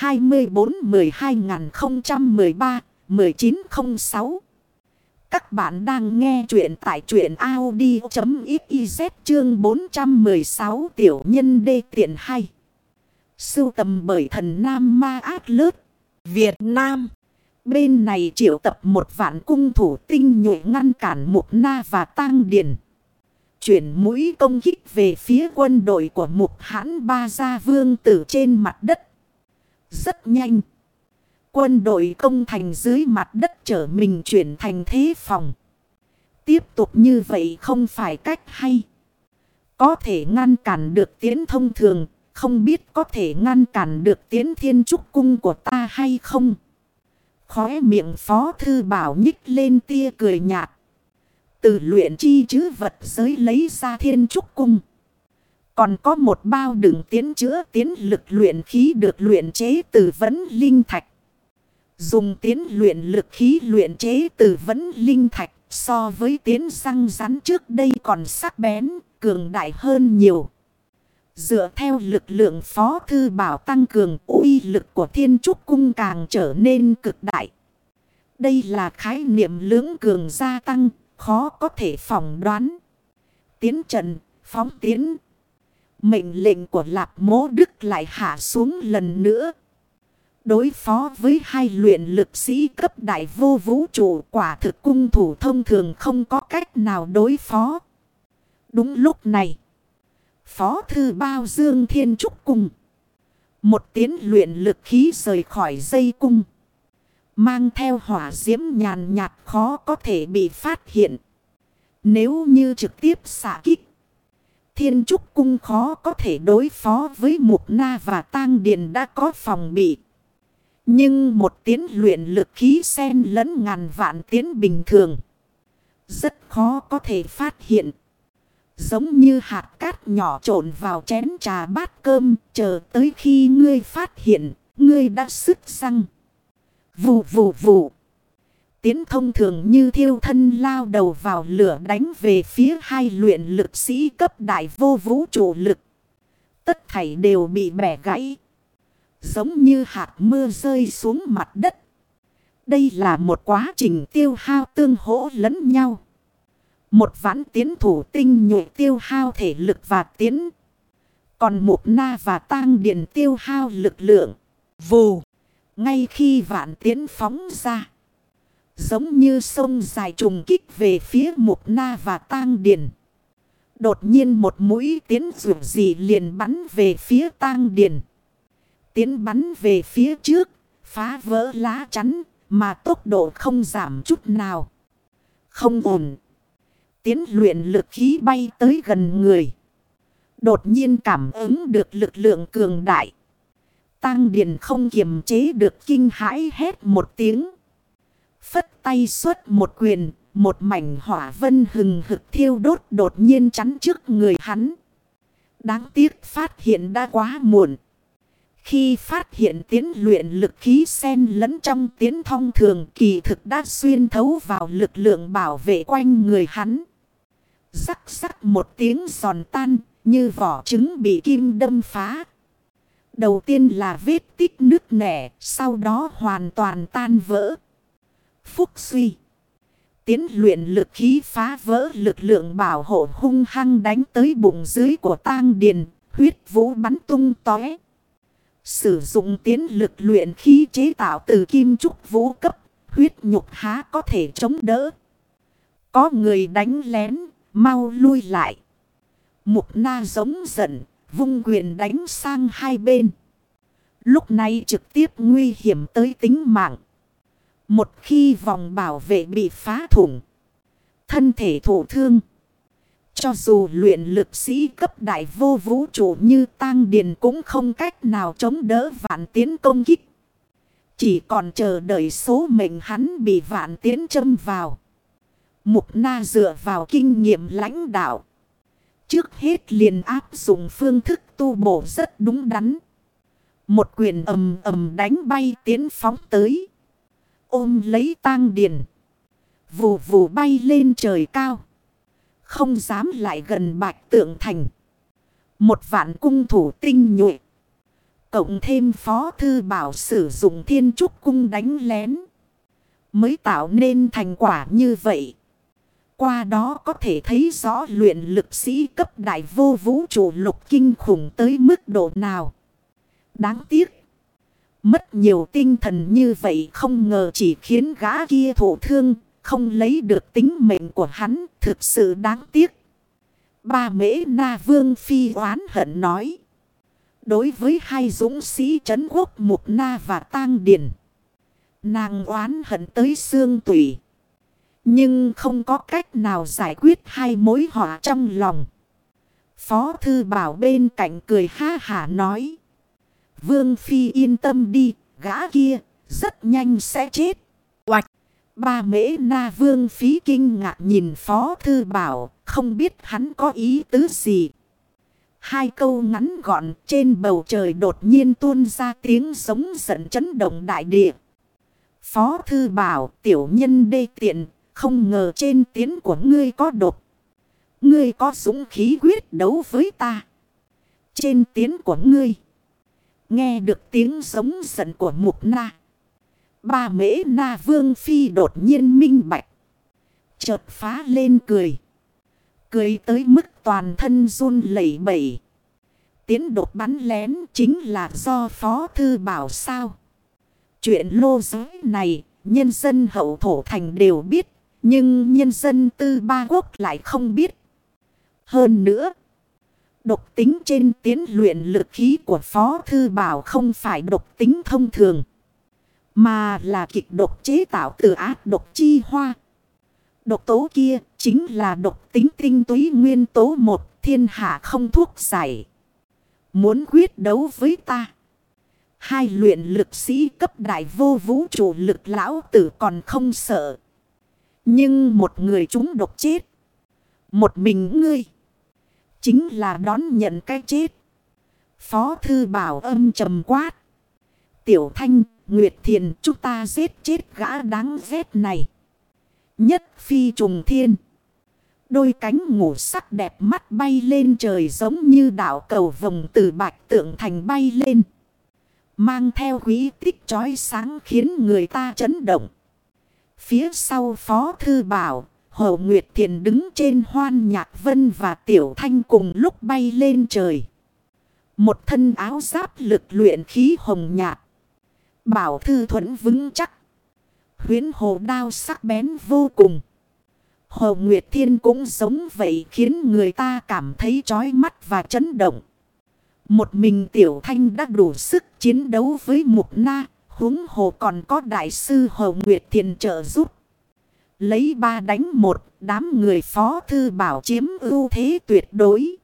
24-12-013-1906 Các bạn đang nghe chuyện tại chuyện Audi.xyz chương 416 tiểu nhân đê tiện hay. Sưu tầm bởi thần Nam Ma Át Lớt, Việt Nam. Bên này triệu tập một vạn cung thủ tinh nhuệ ngăn cản Mục Na và Tang Điền. Chuyển mũi công kích về phía quân đội của Mục Hãn Ba Gia Vương từ trên mặt đất. Rất nhanh. Quân đội công thành dưới mặt đất trở mình chuyển thành thế phòng. Tiếp tục như vậy không phải cách hay. Có thể ngăn cản được tiến thông thường. Không biết có thể ngăn cản được tiến thiên trúc cung của ta hay không. Khóe miệng phó thư bảo nhích lên tia cười nhạt. Từ luyện chi chứ vật giới lấy ra thiên trúc cung. Còn có một bao đựng tiến chữa tiến lực luyện khí được luyện chế từ vấn linh thạch. Dùng tiến luyện lực khí luyện chế từ vấn linh thạch so với tiến răng rắn trước đây còn sắc bén, cường đại hơn nhiều. Dựa theo lực lượng phó thư bảo tăng cường uy lực của thiên trúc cung càng trở nên cực đại. Đây là khái niệm lưỡng cường gia tăng, khó có thể phỏng đoán. Tiến trận, phóng tiến. Mệnh lệnh của Lạp Mố Đức lại hạ xuống lần nữa. Đối phó với hai luyện lực sĩ cấp đại vô vũ trụ, quả thực cung thủ thông thường không có cách nào đối phó. Đúng lúc này. Phó thư bao dương thiên trúc cung. Một tiến luyện lực khí rời khỏi dây cung. Mang theo hỏa diễm nhàn nhạt khó có thể bị phát hiện. Nếu như trực tiếp xả kích. Thiên trúc cung khó có thể đối phó với mục na và tang điền đã có phòng bị. Nhưng một tiến luyện lực khí sen lẫn ngàn vạn tiến bình thường. Rất khó có thể phát hiện. Giống như hạt cát nhỏ trộn vào chén trà bát cơm. Chờ tới khi ngươi phát hiện, ngươi đã sức răng. Vù vù vù. Tiến thông thường như thiêu thân lao đầu vào lửa đánh về phía hai luyện lực sĩ cấp đại vô vũ trụ lực. Tất thảy đều bị bẻ gãy. Giống như hạt mưa rơi xuống mặt đất. Đây là một quá trình tiêu hao tương hỗ lẫn nhau. Một vãn tiến thủ tinh nhuệ tiêu hao thể lực và tiến. Còn một na và tang điện tiêu hao lực lượng. Vù. Ngay khi vạn tiến phóng ra. Giống như sông dài trùng kích về phía mục na và tang điền. Đột nhiên một mũi tiến rủ gì liền bắn về phía tang điền. Tiến bắn về phía trước, phá vỡ lá chắn, mà tốc độ không giảm chút nào. Không ổn. Tiến luyện lực khí bay tới gần người. Đột nhiên cảm ứng được lực lượng cường đại. Tăng Điền không kiềm chế được kinh hãi hét một tiếng. Phất tay xuất một quyền, một mảnh hỏa vân hừng hực thiêu đốt đột nhiên chắn trước người hắn. Đáng tiếc phát hiện đã quá muộn. Khi phát hiện tiến luyện lực khí sen lẫn trong tiến thông thường kỳ thực đã xuyên thấu vào lực lượng bảo vệ quanh người hắn. Rắc rắc một tiếng giòn tan như vỏ trứng bị kim đâm phá. Đầu tiên là vết tích nước nẻ, sau đó hoàn toàn tan vỡ. Phúc suy. Tiến luyện lực khí phá vỡ lực lượng bảo hộ hung hăng đánh tới bụng dưới của tang điền, huyết vũ bắn tung tóe. Sử dụng tiến lực luyện khí chế tạo từ kim trúc vũ cấp, huyết nhục há có thể chống đỡ. Có người đánh lén, mau lui lại. Mục na giống giận, vung quyền đánh sang hai bên. Lúc này trực tiếp nguy hiểm tới tính mạng. Một khi vòng bảo vệ bị phá thủng. Thân thể thổ thương. Cho dù luyện lực sĩ cấp đại vô vũ trụ như tang điền cũng không cách nào chống đỡ vạn tiến công kích. Chỉ còn chờ đợi số mệnh hắn bị vạn tiến châm vào. Mục na dựa vào kinh nghiệm lãnh đạo. Trước hết liền áp dụng phương thức tu bổ rất đúng đắn. Một quyền ầm ầm đánh bay tiến phóng tới. Ôm lấy tang điền. Vù vù bay lên trời cao. Không dám lại gần bạch tượng thành. Một vạn cung thủ tinh nhuệ. Cộng thêm phó thư bảo sử dụng thiên trúc cung đánh lén. Mới tạo nên thành quả như vậy. Qua đó có thể thấy rõ luyện lực sĩ cấp đại vô vũ trụ lục kinh khủng tới mức độ nào. Đáng tiếc. Mất nhiều tinh thần như vậy không ngờ chỉ khiến gã kia thổ thương, không lấy được tính mệnh của hắn, thực sự đáng tiếc. Ba mễ na vương phi oán hận nói. Đối với hai dũng sĩ trấn quốc Mục Na và Tang Điền. Nàng oán hận tới xương tủy. Nhưng không có cách nào giải quyết hai mối họa trong lòng. Phó thư bảo bên cạnh cười ha hả nói. Vương Phi yên tâm đi, gã kia, rất nhanh sẽ chết. Oạch, ba mễ na Vương phí kinh ngạc nhìn Phó Thư Bảo, không biết hắn có ý tứ gì. Hai câu ngắn gọn trên bầu trời đột nhiên tuôn ra tiếng giống giận chấn động đại địa. Phó Thư Bảo, tiểu nhân đê tiện, không ngờ trên tiếng của ngươi có đột. Ngươi có dũng khí quyết đấu với ta. Trên tiếng của ngươi. Nghe được tiếng giống giận của mục na. Ba mễ na vương phi đột nhiên minh bạch. Chợt phá lên cười. Cười tới mức toàn thân run lẩy bẩy. Tiến đột bắn lén chính là do phó thư bảo sao. Chuyện lô giới này, nhân dân hậu thổ thành đều biết. Nhưng nhân dân tư ba quốc lại không biết. Hơn nữa. Độc tính trên tiến luyện lực khí của Phó Thư Bảo không phải độc tính thông thường. Mà là kịch độc chế tạo từ ác độc chi hoa. Độc tố kia chính là độc tính tinh túy nguyên tố một, thiên hạ không thuốc giải. Muốn quyết đấu với ta. Hai luyện lực sĩ cấp đại vô vũ trụ lực lão tử còn không sợ. Nhưng một người chúng độc chết. Một mình ngươi. Chính là đón nhận cái chết. Phó thư bảo âm trầm quát. Tiểu thanh, Nguyệt Thiền chúng ta giết chết gã đáng ghét này. Nhất phi trùng thiên. Đôi cánh ngủ sắc đẹp mắt bay lên trời giống như đảo cầu vòng từ bạch tượng thành bay lên. Mang theo quý tích trói sáng khiến người ta chấn động. Phía sau Phó Thư Bảo, Hồ Nguyệt Thiền đứng trên hoan nhạc vân và Tiểu Thanh cùng lúc bay lên trời. Một thân áo giáp lực luyện khí hồng nhạt. Bảo thư thuẫn vững chắc. Huyến hồ đao sắc bén vô cùng. Hồ Nguyệt Thiên cũng giống vậy khiến người ta cảm thấy chói mắt và chấn động. Một mình Tiểu Thanh đã đủ sức chiến đấu với Mục Na, huống hồ còn có đại sư Hồ Nguyệt Thiên trợ giúp. Lấy ba đánh một, đám người phó thư bảo chiếm ưu thế tuyệt đối.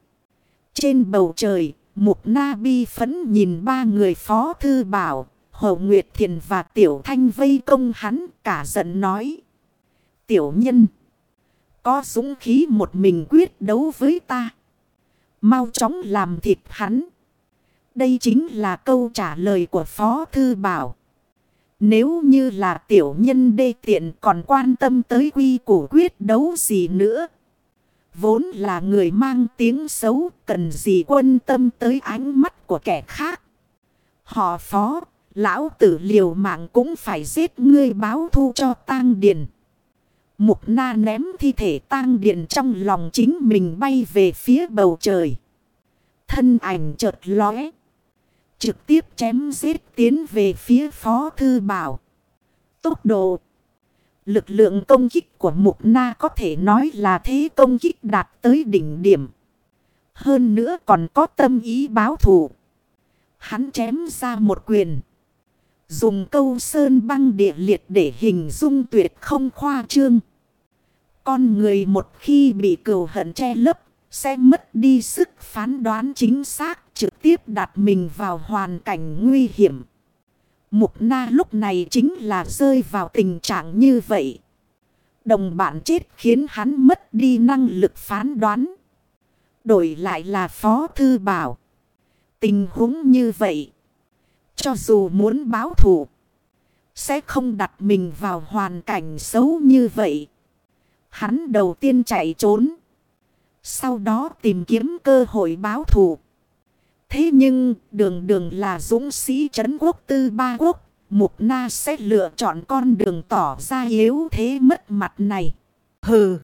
Trên bầu trời, Mục Na Bi phấn nhìn ba người phó thư bảo, Hồ Nguyệt Thiền và Tiểu Thanh vây công hắn, cả giận nói. Tiểu nhân, có dũng khí một mình quyết đấu với ta. Mau chóng làm thịt hắn. Đây chính là câu trả lời của Phó Thư Bảo. Nếu như là tiểu nhân đê tiện còn quan tâm tới quy củ quyết đấu gì nữa. Vốn là người mang tiếng xấu cần gì quân tâm tới ánh mắt của kẻ khác. Họ phó, lão tử liều mạng cũng phải giết ngươi báo thu cho tang điền. Mục na ném thi thể tang điền trong lòng chính mình bay về phía bầu trời. Thân ảnh chợt lóe. Trực tiếp chém giết tiến về phía Phó Thư Bảo. Tốc độ. Lực lượng công kích của Mục Na có thể nói là thế công kích đạt tới đỉnh điểm. Hơn nữa còn có tâm ý báo thù. Hắn chém ra một quyền. Dùng câu sơn băng địa liệt để hình dung tuyệt không khoa trương. Con người một khi bị cừu hận che lấp, sẽ mất đi sức phán đoán chính xác trực tiếp đặt mình vào hoàn cảnh nguy hiểm. Mục na lúc này chính là rơi vào tình trạng như vậy. Đồng bạn chết khiến hắn mất đi năng lực phán đoán. Đổi lại là Phó Thư Bảo. Tình huống như vậy. Cho dù muốn báo thù. Sẽ không đặt mình vào hoàn cảnh xấu như vậy. Hắn đầu tiên chạy trốn. Sau đó tìm kiếm cơ hội báo thù. Thế nhưng, đường đường là dũng sĩ trấn quốc tư ba quốc. Mục na sẽ lựa chọn con đường tỏ ra yếu thế mất mặt này. Hừ.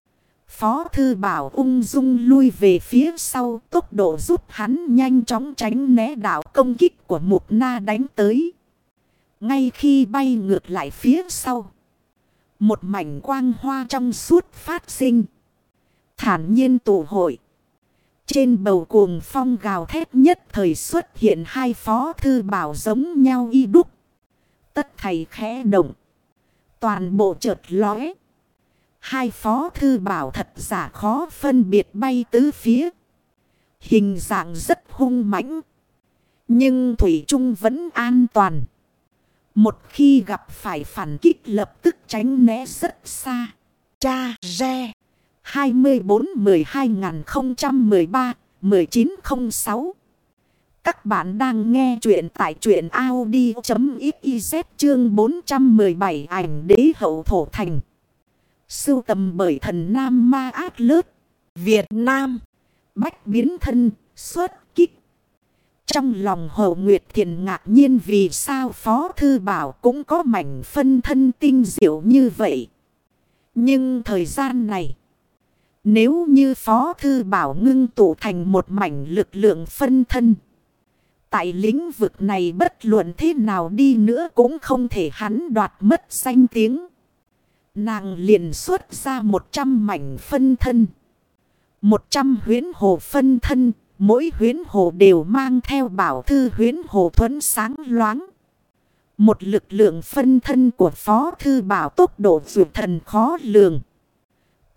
Phó thư bảo ung dung lui về phía sau, tốc độ giúp hắn nhanh chóng tránh né đạo công kích của mục na đánh tới. Ngay khi bay ngược lại phía sau. Một mảnh quang hoa trong suốt phát sinh. Thản nhiên tụ hội. Trên bầu cuồng phong gào thét nhất thời xuất hiện hai phó thư bảo giống nhau y đúc. Tất thầy khẽ động. Toàn bộ chợt lóe. Hai phó thư bảo thật giả khó phân biệt bay tứ phía. Hình dạng rất hung mãnh. Nhưng Thủy Trung vẫn an toàn. Một khi gặp phải phản kích lập tức tránh né rất xa. Cha Re 24-12-013-1906 Các bạn đang nghe chuyện tại chuyện Audi.xyz chương 417 ảnh đế hậu thổ thành. Sưu tầm bởi thần Nam Ma Át Lớt, Việt Nam, Bách Biến Thân, xuất kích. Trong lòng Hồ Nguyệt Thiền ngạc nhiên vì sao Phó Thư Bảo cũng có mảnh phân thân tinh diệu như vậy. Nhưng thời gian này, nếu như Phó Thư Bảo ngưng tụ thành một mảnh lực lượng phân thân, tại lĩnh vực này bất luận thế nào đi nữa cũng không thể hắn đoạt mất danh tiếng. Nàng liền xuất ra một trăm mảnh phân thân. một trăm huyến hồ phân thân. Mỗi huyến hồ đều mang theo bảo thư huyến hồ thuẫn sáng loáng. Một lực lượng phân thân của phó thư bảo tốc độ vượt thần khó lường.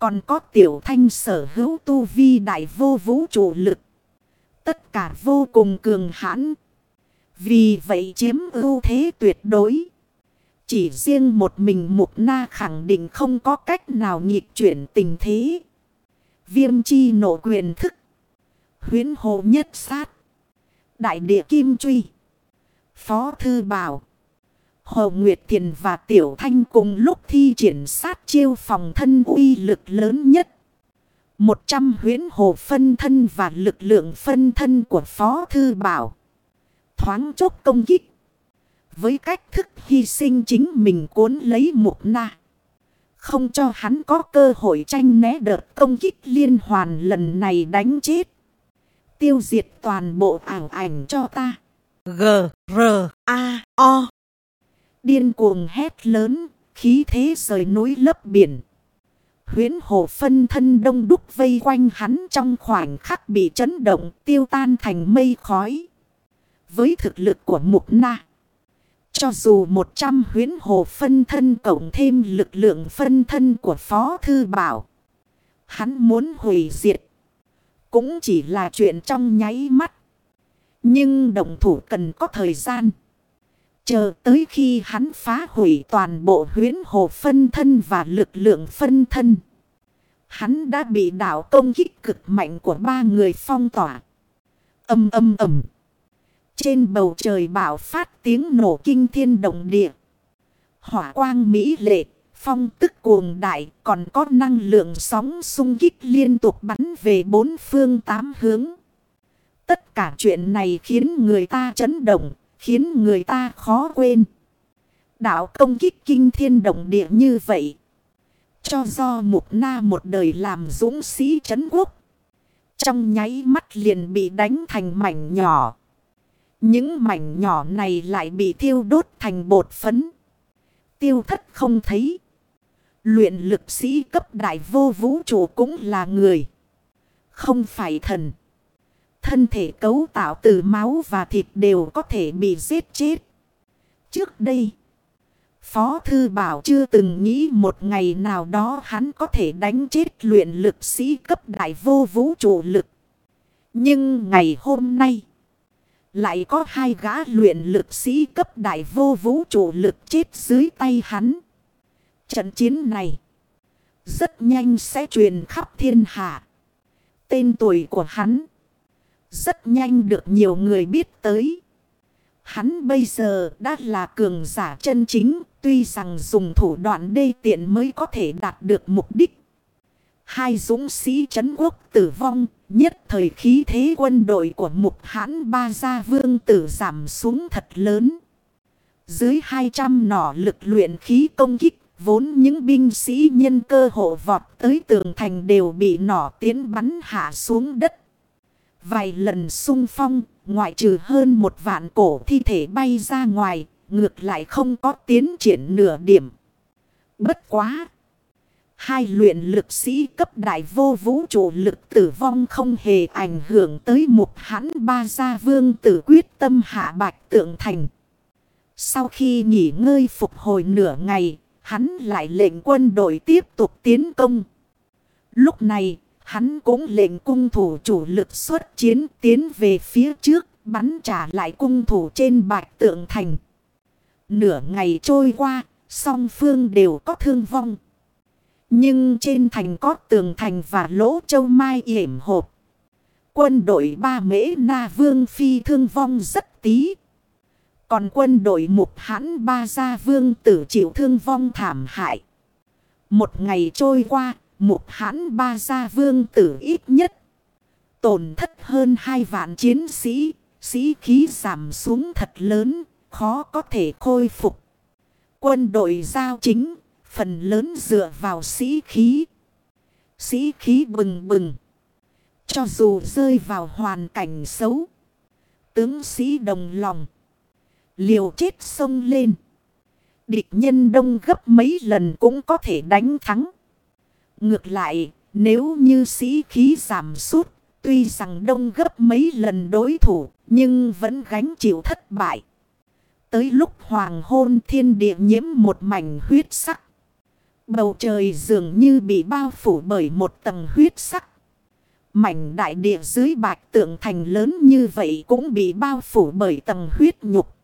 Còn có tiểu thanh sở hữu tu vi đại vô vũ trụ lực. Tất cả vô cùng cường hãn. Vì vậy chiếm ưu thế tuyệt đối. Chỉ riêng một mình Mục Na khẳng định không có cách nào nghịch chuyển tình thế. Viêm chi nổ quyền thức. Huyến hồ nhất sát. Đại địa kim truy. Phó thư bảo. Hồ Nguyệt Thiền và Tiểu Thanh cùng lúc thi triển sát chiêu phòng thân uy lực lớn nhất. Một trăm huyến hồ phân thân và lực lượng phân thân của Phó Thư Bảo. Thoáng chốc công kích. Với cách thức hy sinh chính mình cuốn lấy mục na. Không cho hắn có cơ hội tranh né đợt công kích liên hoàn lần này đánh chết. Tiêu diệt toàn bộ ảo ảnh cho ta. G, R, A, O. Điên cuồng hét lớn, khí thế rời núi lấp biển. Huyến hồ phân thân đông đúc vây quanh hắn trong khoảnh khắc bị chấn động tiêu tan thành mây khói. Với thực lực của mục na. Cho dù 100 huyến hồ phân thân cộng thêm lực lượng phân thân của Phó Thư Bảo. Hắn muốn hủy diệt. Cũng chỉ là chuyện trong nháy mắt. Nhưng động thủ cần có thời gian. Chờ tới khi hắn phá hủy toàn bộ huyến hồ phân thân và lực lượng phân thân. Hắn đã bị đảo công kích cực mạnh của ba người phong tỏa. Âm âm ầm. Trên bầu trời bảo phát tiếng nổ kinh thiên động địa. Hỏa quang mỹ lệ, phong tức cuồng đại, còn có năng lượng sóng xung kích liên tục bắn về bốn phương tám hướng. Tất cả chuyện này khiến người ta chấn động, khiến người ta khó quên. Đạo công kích kinh thiên động địa như vậy. Cho do mục na một đời làm dũng sĩ chấn quốc. Trong nháy mắt liền bị đánh thành mảnh nhỏ. Những mảnh nhỏ này lại bị thiêu đốt thành bột phấn. Tiêu thất không thấy. Luyện lực sĩ cấp đại vô vũ trụ cũng là người. Không phải thần. Thân thể cấu tạo từ máu và thịt đều có thể bị giết chết. Trước đây, Phó Thư Bảo chưa từng nghĩ một ngày nào đó hắn có thể đánh chết luyện lực sĩ cấp đại vô vũ trụ lực. Nhưng ngày hôm nay, lại có hai gã luyện lực sĩ cấp đại vô vũ trụ lực chết dưới tay hắn. Trận chiến này rất nhanh sẽ truyền khắp thiên hạ. Tên tuổi của hắn rất nhanh được nhiều người biết tới. Hắn bây giờ đã là cường giả chân chính, tuy rằng dùng thủ đoạn đê tiện mới có thể đạt được mục đích. Hai dũng sĩ chấn quốc tử vong, nhất thời khí thế quân đội của mục hãn ba gia vương tử giảm xuống thật lớn. Dưới 200 nỏ lực luyện khí công kích, vốn những binh sĩ nhân cơ hộ vọt tới tường thành đều bị nỏ tiến bắn hạ xuống đất. Vài lần sung phong, ngoại trừ hơn một vạn cổ thi thể bay ra ngoài, ngược lại không có tiến triển nửa điểm. Bất quá! Hai luyện lực sĩ cấp đại vô vũ trụ lực tử vong không hề ảnh hưởng tới mục hãn ba gia vương tử quyết tâm hạ bạch tượng thành. Sau khi nghỉ ngơi phục hồi nửa ngày, hắn lại lệnh quân đội tiếp tục tiến công. Lúc này, hắn cũng lệnh cung thủ chủ lực xuất chiến tiến về phía trước, bắn trả lại cung thủ trên bạch tượng thành. Nửa ngày trôi qua, song phương đều có thương vong. Nhưng trên thành có tường thành và lỗ châu mai yểm hộp. Quân đội ba mễ na vương phi thương vong rất tí. Còn quân đội mục hãn ba gia vương tử chịu thương vong thảm hại. Một ngày trôi qua, mục hãn ba gia vương tử ít nhất. Tổn thất hơn hai vạn chiến sĩ, sĩ khí giảm xuống thật lớn, khó có thể khôi phục. Quân đội giao chính phần lớn dựa vào sĩ khí. Sĩ khí bừng bừng. Cho dù rơi vào hoàn cảnh xấu. Tướng sĩ đồng lòng. Liều chết sông lên. Địch nhân đông gấp mấy lần cũng có thể đánh thắng. Ngược lại, nếu như sĩ khí giảm sút, tuy rằng đông gấp mấy lần đối thủ, nhưng vẫn gánh chịu thất bại. Tới lúc hoàng hôn thiên địa nhiễm một mảnh huyết sắc. Bầu trời dường như bị bao phủ bởi một tầng huyết sắc. Mảnh đại địa dưới bạch tượng thành lớn như vậy cũng bị bao phủ bởi tầng huyết nhục.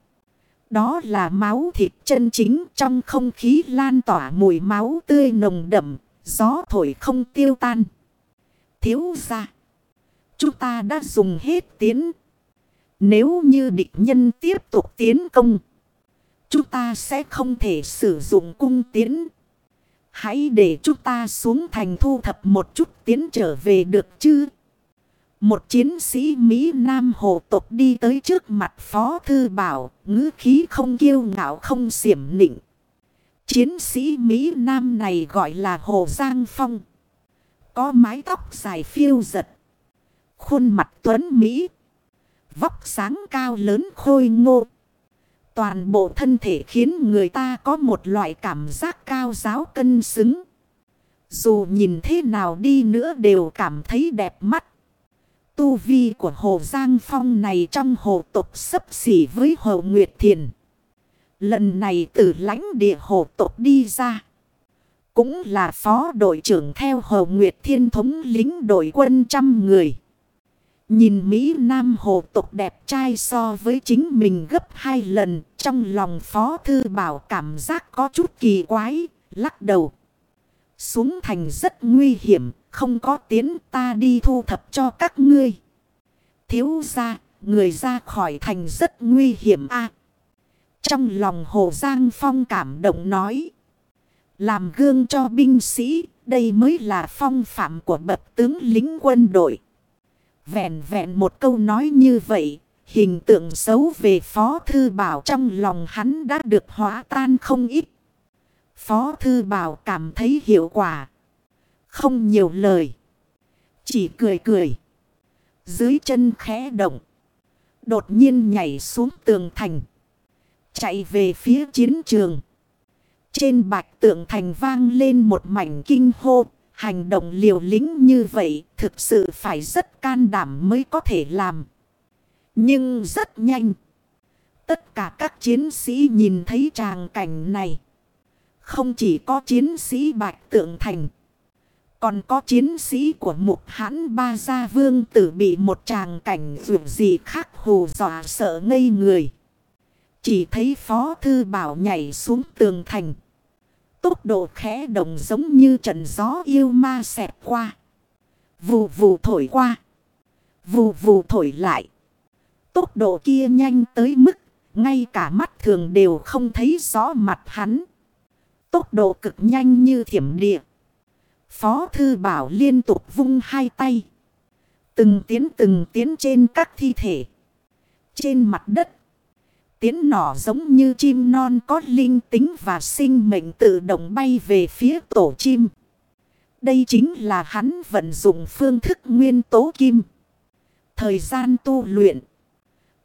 Đó là máu thịt chân chính trong không khí lan tỏa mùi máu tươi nồng đậm, gió thổi không tiêu tan. Thiếu ra, chúng ta đã dùng hết tiến. Nếu như địch nhân tiếp tục tiến công, chúng ta sẽ không thể sử dụng cung tiến. Hãy để chúng ta xuống thành thu thập một chút tiến trở về được chứ. Một chiến sĩ Mỹ Nam hộ tộc đi tới trước mặt Phó Thư Bảo, ngữ khí không kiêu ngạo không xiểm nịnh. Chiến sĩ Mỹ Nam này gọi là Hồ Giang Phong. Có mái tóc dài phiêu giật. Khuôn mặt tuấn Mỹ. Vóc sáng cao lớn khôi ngô. Toàn bộ thân thể khiến người ta có một loại cảm giác cao giáo cân xứng. Dù nhìn thế nào đi nữa đều cảm thấy đẹp mắt. Tu vi của Hồ Giang Phong này trong hồ tục sấp xỉ với Hồ Nguyệt Thiền. Lần này từ lãnh địa hồ tộc đi ra. Cũng là phó đội trưởng theo Hồ Nguyệt Thiên thống lính đội quân trăm người. Nhìn Mỹ Nam hồ tộc đẹp trai so với chính mình gấp hai lần. Trong lòng Phó Thư Bảo cảm giác có chút kỳ quái, lắc đầu. Xuống thành rất nguy hiểm, không có tiến ta đi thu thập cho các ngươi. Thiếu ra, người ra khỏi thành rất nguy hiểm a trong lòng Hồ Giang Phong cảm động nói. Làm gương cho binh sĩ, đây mới là phong phạm của bậc tướng lính quân đội. Vẹn vẹn một câu nói như vậy, hình tượng xấu về Phó Thư Bảo trong lòng hắn đã được hóa tan không ít. Phó Thư Bảo cảm thấy hiệu quả. Không nhiều lời. Chỉ cười cười. Dưới chân khẽ động. Đột nhiên nhảy xuống tường thành. Chạy về phía chiến trường. Trên bạch tượng thành vang lên một mảnh kinh hô. Hành động liều lĩnh như vậy thực sự phải rất can đảm mới có thể làm. Nhưng rất nhanh. Tất cả các chiến sĩ nhìn thấy tràng cảnh này. Không chỉ có chiến sĩ Bạch Tượng Thành. Còn có chiến sĩ của mục hãn ba gia vương tử bị một tràng cảnh dù gì khác hù dọa sợ ngây người. Chỉ thấy phó thư bảo nhảy xuống tường thành. Tốc độ khẽ động giống như trận gió yêu ma xẹt qua. Vù vù thổi qua. Vù vù thổi lại. Tốc độ kia nhanh tới mức. Ngay cả mắt thường đều không thấy rõ mặt hắn. Tốc độ cực nhanh như thiểm địa. Phó Thư Bảo liên tục vung hai tay. Từng tiến từng tiến trên các thi thể. Trên mặt đất. Tiến nỏ giống như chim non có linh tính và sinh mệnh tự động bay về phía tổ chim. Đây chính là hắn vận dụng phương thức nguyên tố kim. Thời gian tu luyện.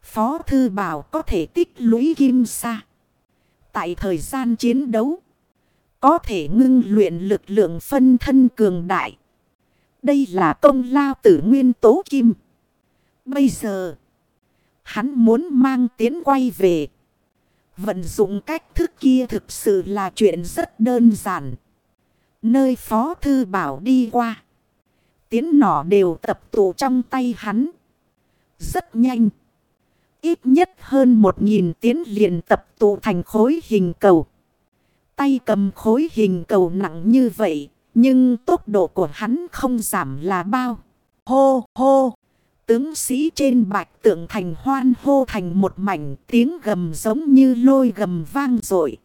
Phó Thư Bảo có thể tích lũy kim xa. Tại thời gian chiến đấu. Có thể ngưng luyện lực lượng phân thân cường đại. Đây là công lao tử nguyên tố kim. Bây giờ. Hắn muốn mang tiến quay về. Vận dụng cách thức kia thực sự là chuyện rất đơn giản. Nơi phó thư bảo đi qua. Tiến nỏ đều tập tụ trong tay hắn. Rất nhanh. Ít nhất hơn một nghìn tiến liền tập tụ thành khối hình cầu. Tay cầm khối hình cầu nặng như vậy. Nhưng tốc độ của hắn không giảm là bao. Hô hô. Tướng sĩ trên bạch tượng thành hoan hô thành một mảnh, tiếng gầm giống như lôi gầm vang dội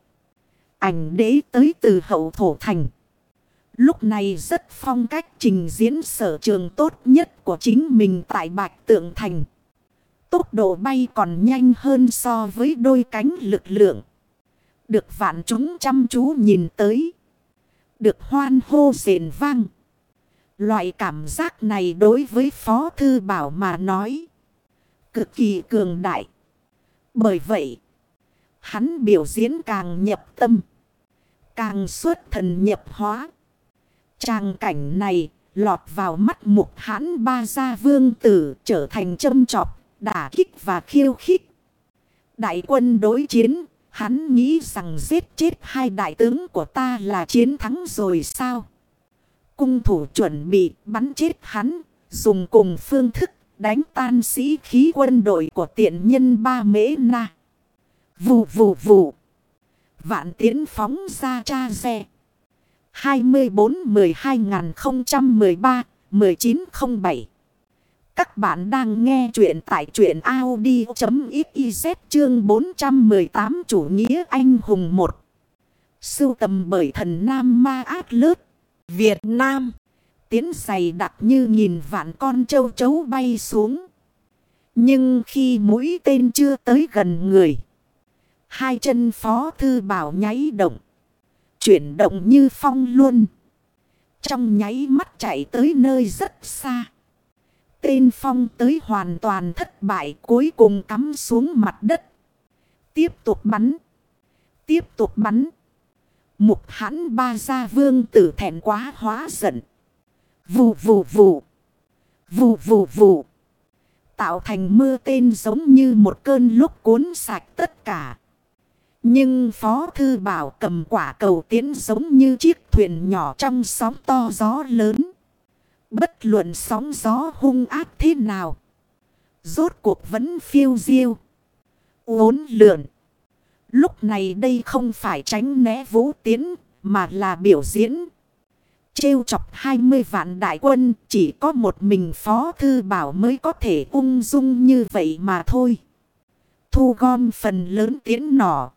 Ảnh đế tới từ hậu thổ thành. Lúc này rất phong cách trình diễn sở trường tốt nhất của chính mình tại bạch tượng thành. Tốc độ bay còn nhanh hơn so với đôi cánh lực lượng. Được vạn chúng chăm chú nhìn tới. Được hoan hô rền vang. Loại cảm giác này đối với Phó Thư Bảo mà nói. Cực kỳ cường đại. Bởi vậy. Hắn biểu diễn càng nhập tâm. Càng xuất thần nhập hóa. Trang cảnh này lọt vào mắt mục hãn ba gia vương tử trở thành châm trọc, đả kích và khiêu khích. Đại quân đối chiến, hắn nghĩ rằng giết chết hai đại tướng của ta là chiến thắng rồi sao? Cung thủ chuẩn bị bắn chết hắn, dùng cùng phương thức đánh tan sĩ khí quân đội của tiện nhân ba mễ na. Vù vù vù. Vạn tiến phóng ra cha xe. 24-12-013-1907 Các bạn đang nghe chuyện tại chuyện Audi.xyz chương 418 chủ nghĩa anh hùng 1 Sưu tầm bởi thần Nam Ma Át Lớt Việt Nam Tiến dày đặc như nghìn vạn con châu chấu bay xuống Nhưng khi mũi tên chưa tới gần người, Hai chân phó thư bảo nháy động, Chuyển động như phong luôn. Trong nháy mắt chạy tới nơi rất xa. Tên phong tới hoàn toàn thất bại, cuối cùng cắm xuống mặt đất. Tiếp tục bắn. Tiếp tục bắn. Mục hãn ba gia vương tử thẹn quá hóa giận. Vù vù vù. Vù vù vù. Tạo thành mưa tên giống như một cơn lúc cuốn sạch tất cả. Nhưng Phó Thư Bảo cầm quả cầu tiến giống như chiếc thuyền nhỏ trong sóng to gió lớn. Bất luận sóng gió hung ác thế nào. Rốt cuộc vẫn phiêu diêu. Uốn lượn. Lúc này đây không phải tránh né vũ tiến, mà là biểu diễn. Trêu chọc 20 vạn đại quân, chỉ có một mình Phó Thư Bảo mới có thể ung dung như vậy mà thôi. Thu gom phần lớn tiến nỏ.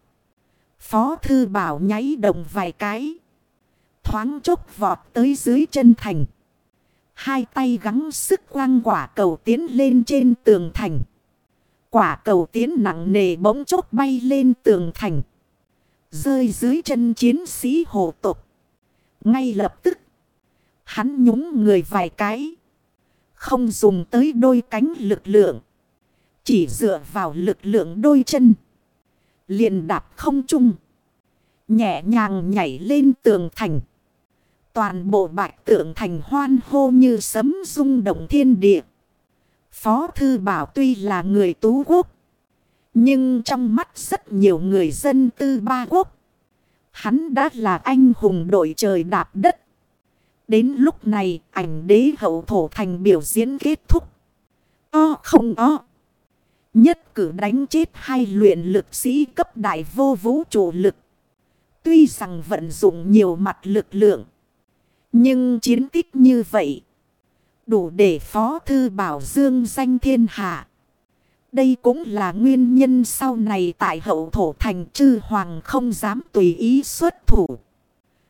Phó thư bảo nháy động vài cái. Thoáng chốc vọt tới dưới chân thành. Hai tay gắng sức quang quả cầu tiến lên trên tường thành. Quả cầu tiến nặng nề bỗng chốc bay lên tường thành. Rơi dưới chân chiến sĩ hồ tục. Ngay lập tức. Hắn nhúng người vài cái. Không dùng tới đôi cánh lực lượng. Chỉ dựa vào lực lượng đôi chân liền đạp không trung. Nhẹ nhàng nhảy lên tường thành. Toàn bộ bạch tượng thành hoan hô như sấm rung động thiên địa. Phó Thư Bảo tuy là người tú quốc. Nhưng trong mắt rất nhiều người dân tư ba quốc. Hắn đã là anh hùng đội trời đạp đất. Đến lúc này, ảnh đế hậu thổ thành biểu diễn kết thúc. O không o. Nhất cử đánh chết hai luyện lực sĩ cấp đại vô vũ trụ lực. Tuy rằng vận dụng nhiều mặt lực lượng. Nhưng chiến tích như vậy. Đủ để phó thư bảo dương danh thiên hạ. Đây cũng là nguyên nhân sau này tại hậu thổ thành chư hoàng không dám tùy ý xuất thủ.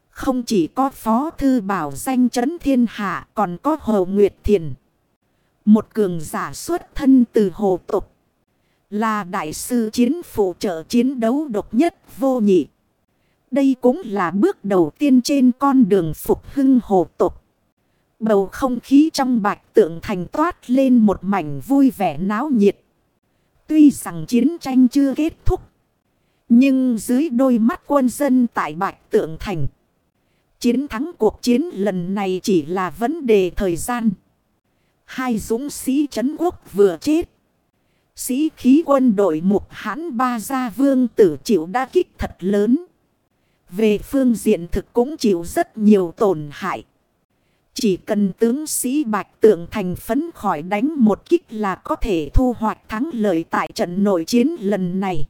Không chỉ có phó thư bảo danh chấn thiên hạ, còn có Hồ Nguyệt Thiền. Một cường giả xuất thân từ hồ tục. Là đại sư chiến phụ trợ chiến đấu độc nhất vô nhị. Đây cũng là bước đầu tiên trên con đường phục hưng hồ tục. Bầu không khí trong bạch tượng thành toát lên một mảnh vui vẻ náo nhiệt. Tuy rằng chiến tranh chưa kết thúc. Nhưng dưới đôi mắt quân dân tại bạch tượng thành. Chiến thắng cuộc chiến lần này chỉ là vấn đề thời gian. Hai dũng sĩ Trấn quốc vừa chết. Sĩ khí quân đội mục hãn ba gia vương tử chịu đa kích thật lớn. Về phương diện thực cũng chịu rất nhiều tổn hại. Chỉ cần tướng sĩ Bạch Tượng thành phấn khỏi đánh một kích là có thể thu hoạch thắng lợi tại trận nội chiến lần này.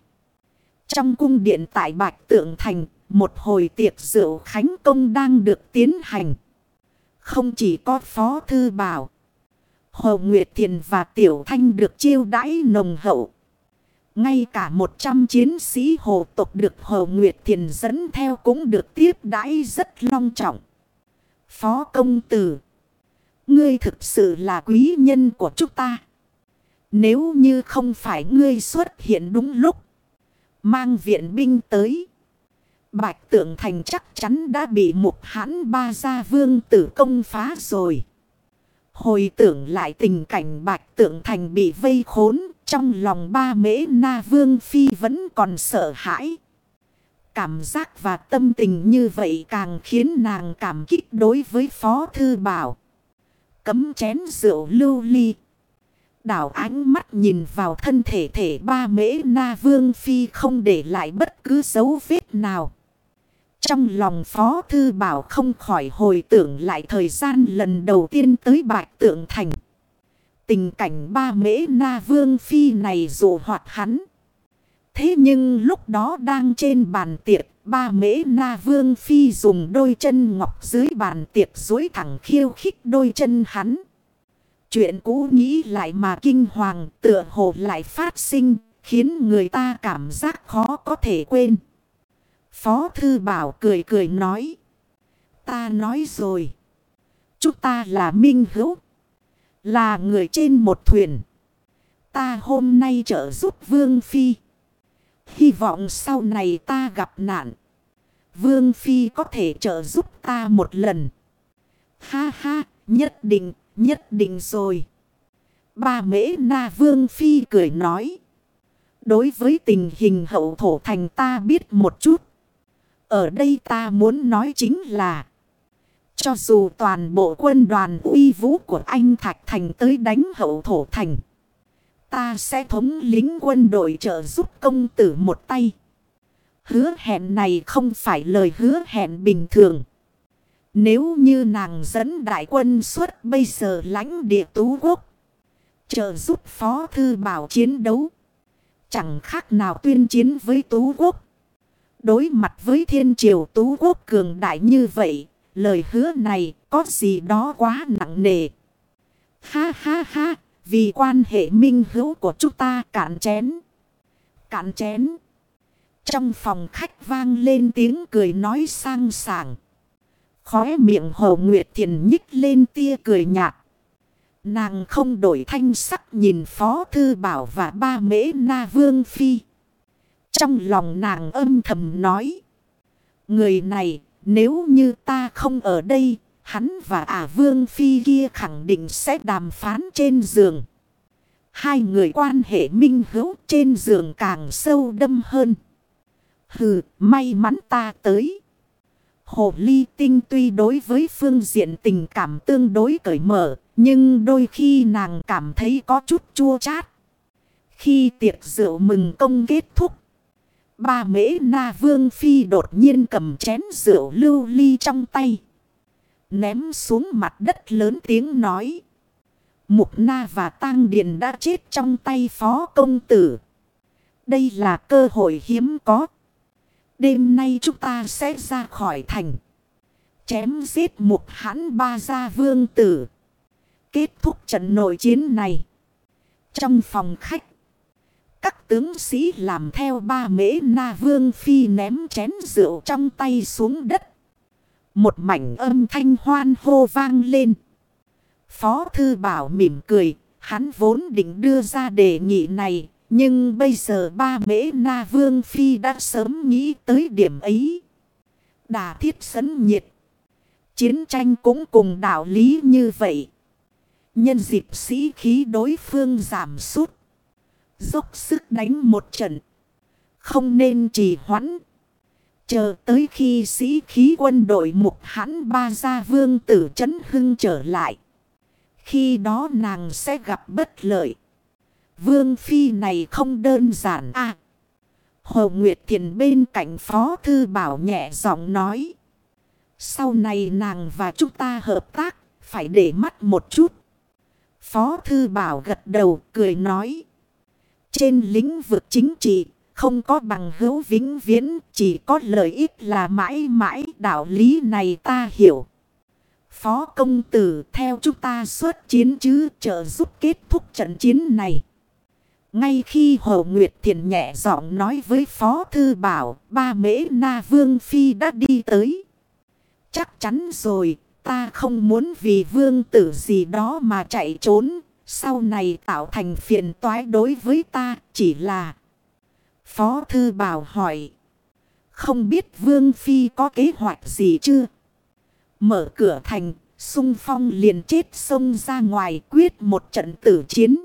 Trong cung điện tại Bạch Tượng Thành, một hồi tiệc rượu khánh công đang được tiến hành. Không chỉ có Phó Thư Bảo, Hồ Nguyệt Thiền và Tiểu Thanh được chiêu đãi nồng hậu. Ngay cả 100 chiến sĩ hồ tộc được Hồ Nguyệt Thiền dẫn theo cũng được tiếp đãi rất long trọng. Phó công tử. Ngươi thực sự là quý nhân của chúng ta. Nếu như không phải ngươi xuất hiện đúng lúc. Mang viện binh tới. Bạch tượng thành chắc chắn đã bị mục hãn ba gia vương tử công phá rồi. Hồi tưởng lại tình cảnh bạch tượng thành bị vây khốn. Trong lòng ba mễ na vương phi vẫn còn sợ hãi. Cảm giác và tâm tình như vậy càng khiến nàng cảm kích đối với Phó Thư Bảo. Cấm chén rượu lưu ly. Đảo ánh mắt nhìn vào thân thể thể ba mễ na vương phi không để lại bất cứ dấu vết nào. Trong lòng Phó Thư Bảo không khỏi hồi tưởng lại thời gian lần đầu tiên tới Bạch Tượng Thành. Tình cảnh ba mễ na vương phi này dụ hoạt hắn. Thế nhưng lúc đó đang trên bàn tiệc, ba mễ na vương phi dùng đôi chân ngọc dưới bàn tiệc dối thẳng khiêu khích đôi chân hắn. Chuyện cũ nghĩ lại mà kinh hoàng tựa hồ lại phát sinh, khiến người ta cảm giác khó có thể quên. Phó Thư Bảo cười cười nói. Ta nói rồi. Chúng ta là minh hữu. Là người trên một thuyền. Ta hôm nay trợ giúp Vương Phi. Hy vọng sau này ta gặp nạn. Vương Phi có thể trợ giúp ta một lần. Ha ha, nhất định, nhất định rồi. Ba mễ na Vương Phi cười nói. Đối với tình hình hậu thổ thành ta biết một chút. Ở đây ta muốn nói chính là. Cho dù toàn bộ quân đoàn uy vũ của anh Thạch Thành tới đánh hậu thổ thành. Ta sẽ thống lính quân đội trợ giúp công tử một tay. Hứa hẹn này không phải lời hứa hẹn bình thường. Nếu như nàng dẫn đại quân xuất bây giờ lãnh địa tú quốc. Trợ giúp phó thư bảo chiến đấu. Chẳng khác nào tuyên chiến với tú quốc. Đối mặt với thiên triều tú quốc cường đại như vậy. Lời hứa này có gì đó quá nặng nề. Ha ha ha. Vì quan hệ minh hữu của chúng ta cạn chén. Cạn chén. Trong phòng khách vang lên tiếng cười nói sang sảng. Khóe miệng Hồ Nguyệt Thiền nhích lên tia cười nhạt. Nàng không đổi thanh sắc nhìn Phó Thư Bảo và ba mễ na vương phi. Trong lòng nàng âm thầm nói. Người này, nếu như ta không ở đây Hắn và ả vương phi kia khẳng định sẽ đàm phán trên giường. Hai người quan hệ minh hữu trên giường càng sâu đâm hơn. Hừ, may mắn ta tới. Hồ ly tinh tuy đối với phương diện tình cảm tương đối cởi mở, nhưng đôi khi nàng cảm thấy có chút chua chát. Khi tiệc rượu mừng công kết thúc, ba mễ na vương phi đột nhiên cầm chén rượu lưu ly trong tay. Ném xuống mặt đất lớn tiếng nói. Mục Na và Tang Điền đã chết trong tay phó công tử. Đây là cơ hội hiếm có. Đêm nay chúng ta sẽ ra khỏi thành. Chém giết mục hãn ba gia vương tử. Kết thúc trận nội chiến này. Trong phòng khách. Các tướng sĩ làm theo ba mễ na vương phi ném chén rượu trong tay xuống đất. Một mảnh âm thanh hoan hô vang lên. Phó thư bảo mỉm cười. Hắn vốn định đưa ra đề nghị này. Nhưng bây giờ ba mễ na vương phi đã sớm nghĩ tới điểm ấy. Đà thiết sấn nhiệt. Chiến tranh cũng cùng đạo lý như vậy. Nhân dịp sĩ khí đối phương giảm sút. Dốc sức đánh một trận. Không nên trì hoãn. Chờ tới khi sĩ khí quân đội mục hãn ba gia vương tử chấn hưng trở lại. Khi đó nàng sẽ gặp bất lợi. Vương phi này không đơn giản à. Hồ Nguyệt Thiền bên cạnh Phó Thư Bảo nhẹ giọng nói. Sau này nàng và chúng ta hợp tác, phải để mắt một chút. Phó Thư Bảo gật đầu cười nói. Trên lĩnh vực chính trị, không có bằng hữu vĩnh viễn, chỉ có lợi ích là mãi mãi đạo lý này ta hiểu. Phó công tử theo chúng ta xuất chiến chứ trợ giúp kết thúc trận chiến này. Ngay khi Hồ Nguyệt Thiền nhẹ giọng nói với Phó Thư Bảo, ba mễ na vương phi đã đi tới. Chắc chắn rồi, ta không muốn vì vương tử gì đó mà chạy trốn. Sau này tạo thành phiền toái đối với ta chỉ là... Phó Thư Bảo hỏi. Không biết Vương Phi có kế hoạch gì chưa? Mở cửa thành, sung phong liền chết sông ra ngoài quyết một trận tử chiến.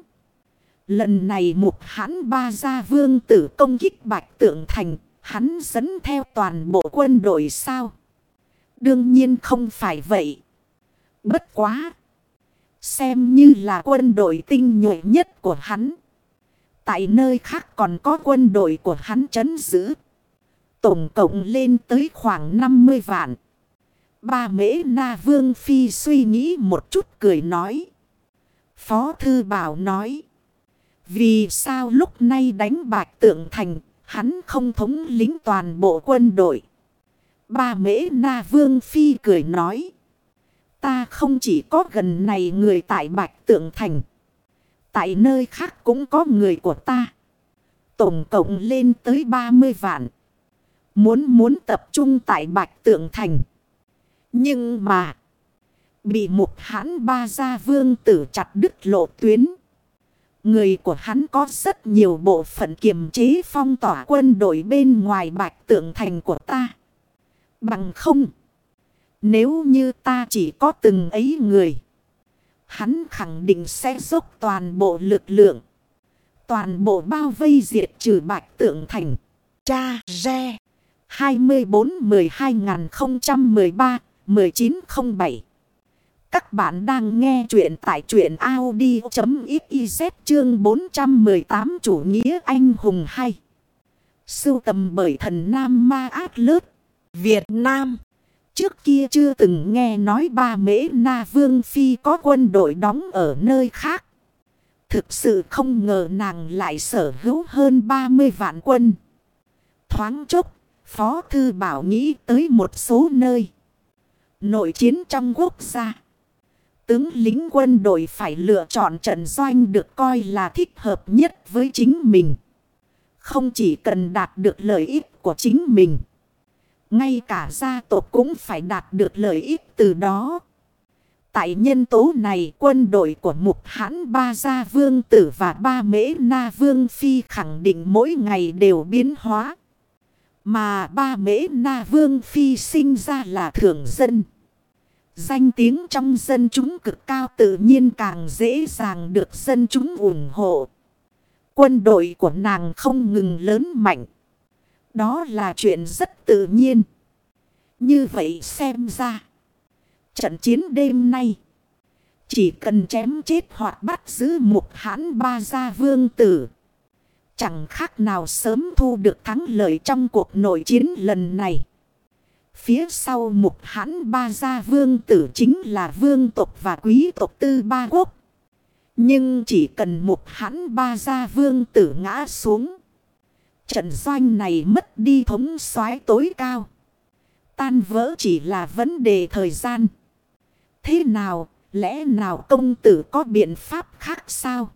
Lần này mục hãn ba gia vương tử công kích bạch tượng thành, hắn dẫn theo toàn bộ quân đội sao? Đương nhiên không phải vậy. Bất quá. Xem như là quân đội tinh nhuệ nhất của hắn. Tại nơi khác còn có quân đội của hắn chấn giữ. Tổng cộng lên tới khoảng 50 vạn. Ba mễ na vương phi suy nghĩ một chút cười nói. Phó thư bảo nói. Vì sao lúc nay đánh bạch tượng thành, hắn không thống lính toàn bộ quân đội. Ba mễ na vương phi cười nói. Ta không chỉ có gần này người tại bạch tượng thành. Tại nơi khác cũng có người của ta. Tổng cộng lên tới 30 vạn. Muốn muốn tập trung tại bạch tượng thành. Nhưng mà. Bị mục hãn ba gia vương tử chặt đứt lộ tuyến. Người của hắn có rất nhiều bộ phận kiềm chế phong tỏa quân đội bên ngoài bạch tượng thành của ta. Bằng không. Nếu như ta chỉ có từng ấy người. Hắn khẳng định sẽ dốc toàn bộ lực lượng. Toàn bộ bao vây diệt trừ bạch tượng thành. Cha Re 24 12 2013 1907 Các bạn đang nghe chuyện tại chuyện Audi.xyz chương 418 chủ nghĩa anh hùng hay. Sưu tầm bởi thần Nam Ma Át Lớt. Việt Nam. Trước kia chưa từng nghe nói ba mễ na vương phi có quân đội đóng ở nơi khác. Thực sự không ngờ nàng lại sở hữu hơn 30 vạn quân. Thoáng chốc, Phó Thư Bảo nghĩ tới một số nơi. Nội chiến trong quốc gia. Tướng lính quân đội phải lựa chọn trận doanh được coi là thích hợp nhất với chính mình. Không chỉ cần đạt được lợi ích của chính mình. Ngay cả gia tộc cũng phải đạt được lợi ích từ đó. Tại nhân tố này, quân đội của mục hãn ba gia vương tử và ba mễ na vương phi khẳng định mỗi ngày đều biến hóa. Mà ba mễ na vương phi sinh ra là thường dân. Danh tiếng trong dân chúng cực cao tự nhiên càng dễ dàng được dân chúng ủng hộ. Quân đội của nàng không ngừng lớn mạnh. Đó là chuyện rất tự nhiên. Như vậy xem ra. Trận chiến đêm nay. Chỉ cần chém chết hoặc bắt giữ một hãn ba gia vương tử. Chẳng khác nào sớm thu được thắng lợi trong cuộc nội chiến lần này. Phía sau mục hãn ba gia vương tử chính là vương tộc và quý tộc tư ba quốc. Nhưng chỉ cần mục hãn ba gia vương tử ngã xuống. Trận doanh này mất đi thống soái tối cao. Tan vỡ chỉ là vấn đề thời gian. Thế nào, lẽ nào công tử có biện pháp khác sao?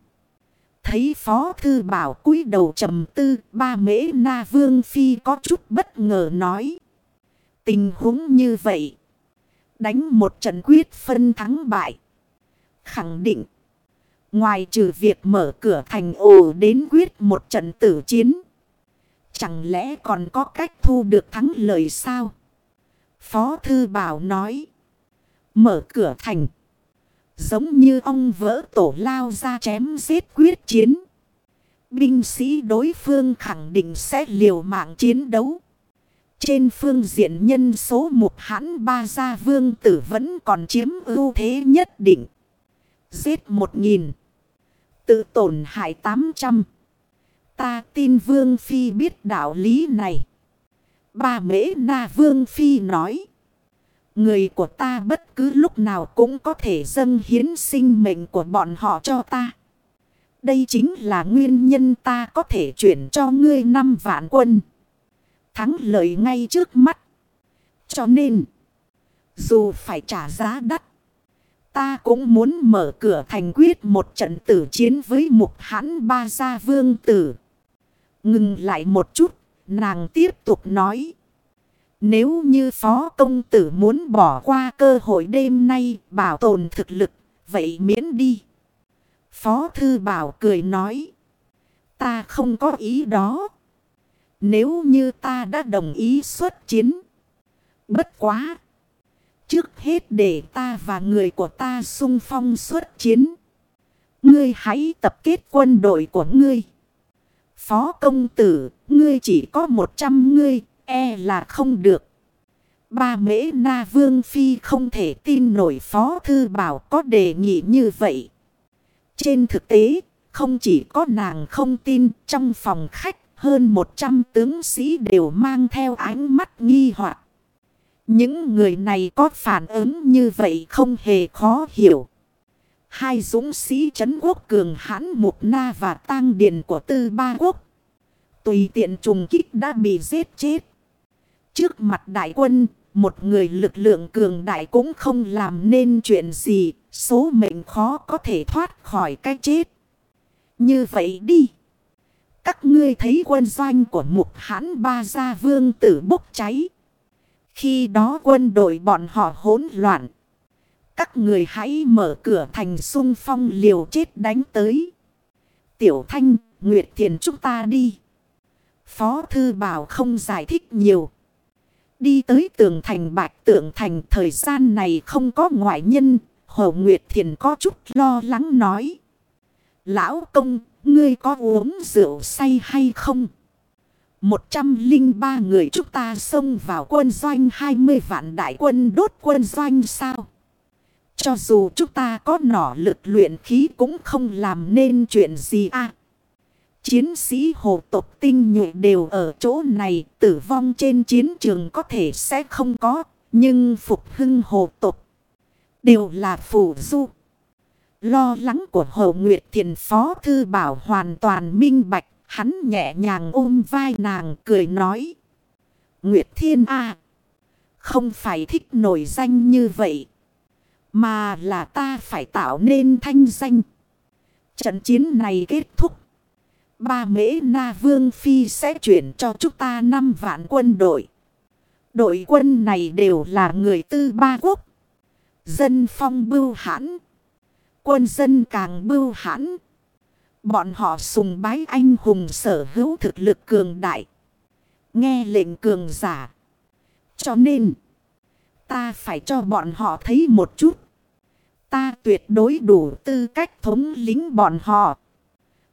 Thấy Phó Thư Bảo cúi đầu trầm tư, ba mễ na vương phi có chút bất ngờ nói. Tình huống như vậy, Đánh một trận quyết phân thắng bại. Khẳng định. Ngoài trừ việc mở cửa thành ồ đến quyết một trận tử chiến. Chẳng lẽ còn có cách thu được thắng lợi sao? Phó Thư Bảo nói. Mở cửa thành. Giống như ông vỡ tổ lao ra chém giết quyết chiến. Binh sĩ đối phương khẳng định sẽ liều mạng chiến đấu. Trên phương diện nhân số một hãn ba gia vương tử vẫn còn chiếm ưu thế nhất định. Giết một nghìn. Tự tổn hại tám trăm. Ta tin vương phi biết đạo lý này. Ba mễ na vương phi nói. Người của ta bất cứ lúc nào cũng có thể dâng hiến sinh mệnh của bọn họ cho ta. Đây chính là nguyên nhân ta có thể chuyển cho ngươi năm vạn quân. Thắng lợi ngay trước mắt. Cho nên, dù phải trả giá đắt, ta cũng muốn mở cửa thành quyết một trận tử chiến với mục hãn ba gia vương tử. Ngừng lại một chút, nàng tiếp tục nói. Nếu như phó công tử muốn bỏ qua cơ hội đêm nay bảo tồn thực lực, vậy miễn đi. Phó thư bảo cười nói. Ta không có ý đó. Nếu như ta đã đồng ý xuất chiến. Bất quá. Trước hết để ta và người của ta xung phong xuất chiến. Ngươi hãy tập kết quân đội của ngươi. Phó công tử, ngươi chỉ có một trăm ngươi, e là không được. Ba mễ na vương phi không thể tin nổi phó thư bảo có đề nghị như vậy. Trên thực tế, không chỉ có nàng không tin trong phòng khách hơn 100 tướng sĩ đều mang theo ánh mắt nghi hoặc. Những người này có phản ứng như vậy không hề khó hiểu. Hai dũng sĩ chấn quốc cường hãn Mục Na và tang điền của tư ba quốc. Tùy tiện trùng kích đã bị giết chết. Trước mặt đại quân, một người lực lượng cường đại cũng không làm nên chuyện gì. Số mệnh khó có thể thoát khỏi cái chết. Như vậy đi. Các ngươi thấy quân doanh của mục hãn ba gia vương tử bốc cháy. Khi đó quân đội bọn họ hỗn loạn. Các người hãy mở cửa thành sung phong liều chết đánh tới. Tiểu Thanh, Nguyệt Thiền chúng ta đi. Phó Thư Bảo không giải thích nhiều. Đi tới tường thành bạch tượng thành thời gian này không có ngoại nhân. Hồ Nguyệt Thiền có chút lo lắng nói. Lão công, ngươi có uống rượu say hay không? 103 người chúng ta xông vào quân doanh 20 vạn đại quân đốt quân doanh sao? Cho dù chúng ta có nỏ lực luyện khí cũng không làm nên chuyện gì à. Chiến sĩ hồ tộc tinh nhuệ đều ở chỗ này, tử vong trên chiến trường có thể sẽ không có. Nhưng phục hưng hồ tộc đều là phủ du. Lo lắng của Hồ Nguyệt Thiền Phó Thư Bảo hoàn toàn minh bạch. Hắn nhẹ nhàng ôm vai nàng cười nói. Nguyệt Thiên A. không phải thích nổi danh như vậy. Mà là ta phải tạo nên thanh danh. Trận chiến này kết thúc. Ba mễ na vương phi sẽ chuyển cho chúng ta 5 vạn quân đội. Đội quân này đều là người tư ba quốc. Dân phong bưu hãn. Quân dân càng bưu hãn. Bọn họ sùng bái anh hùng sở hữu thực lực cường đại. Nghe lệnh cường giả. Cho nên, ta phải cho bọn họ thấy một chút. Ta tuyệt đối đủ tư cách thống lính bọn họ.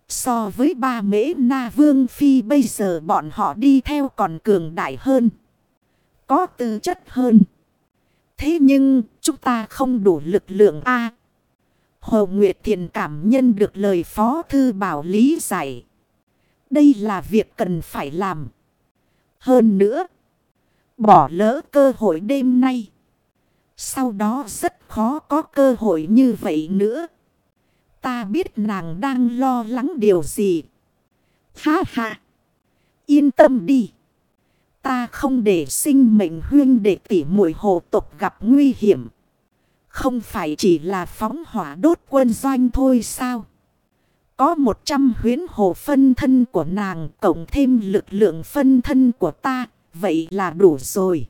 So với ba mễ na vương phi bây giờ bọn họ đi theo còn cường đại hơn. Có tư chất hơn. Thế nhưng, chúng ta không đủ lực lượng A. Hồ Nguyệt Thiền cảm nhân được lời Phó Thư Bảo lý giải. Đây là việc cần phải làm. Hơn nữa. Bỏ lỡ cơ hội đêm nay. Sau đó rất khó có cơ hội như vậy nữa. Ta biết nàng đang lo lắng điều gì. Ha ha. Yên tâm đi. Ta không để sinh mệnh huyên để tỉ muội hồ tục gặp nguy hiểm. Không phải chỉ là phóng hỏa đốt quân doanh thôi sao? Có một trăm huyến hồ phân thân của nàng cộng thêm lực lượng phân thân của ta. Vậy là đủ rồi.